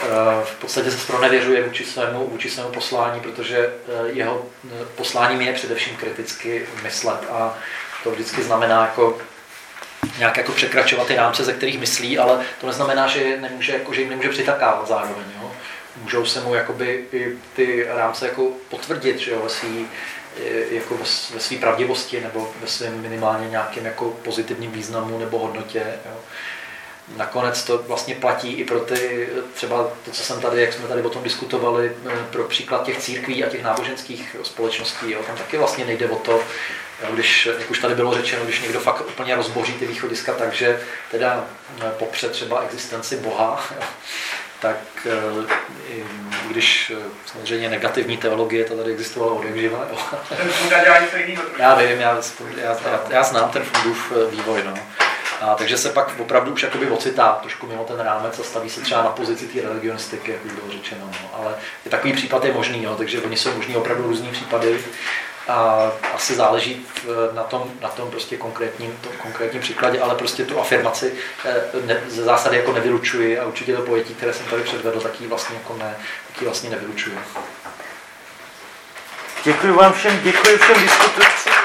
Eh, v podstatě se pronevěřuje vůči svému, vůči svému poslání, protože eh, jeho eh, posláním je především kriticky myslet a to vždycky znamená jako nějak jako překračovat ty rámce, ze kterých myslí, ale to neznamená, že, nemůže, jako, že jim nemůže přitakávat zároveň. Jo? Můžou se mu jakoby i ty rámce jako potvrdit že jo, ve svý, jako ve své pravdivosti nebo ve svém minimálně nějakém jako pozitivním významu nebo hodnotě. Jo nakonec to vlastně platí i pro ty, třeba to, co jsem tady, jak jsme tady o tom diskutovali, eh, pro příklad těch církví a těch náboženských společností. Jo. Tam taky vlastně nejde o to, když, jak už tady bylo řečeno, když někdo fakt úplně rozboří ty východiska, takže teda eh, popře třeba existenci Boha, jo, tak eh, když samozřejmě negativní teologie, to tady existovalo od živa. Já vím, já, já, já, já znám ten fundův vývoj. No. A, takže se pak opravdu už jakoby ocitá trošku mimo ten rámec a staví se třeba na pozici té religionistiky, jak už bylo řečeno. No. Ale je takový případ je možný, jo, takže oni jsou možný opravdu různý případy. A asi záleží na tom, na tom prostě konkrétním, tom konkrétním příkladě, ale prostě tu afirmaci eh, ne, ze zásady jako nevylučuji a určitě to pojetí, které jsem tady předvedl, taky vlastně jako ne, taky vlastně nevylučuji. Děkuji vám všem, děkuji všem diskutujícím.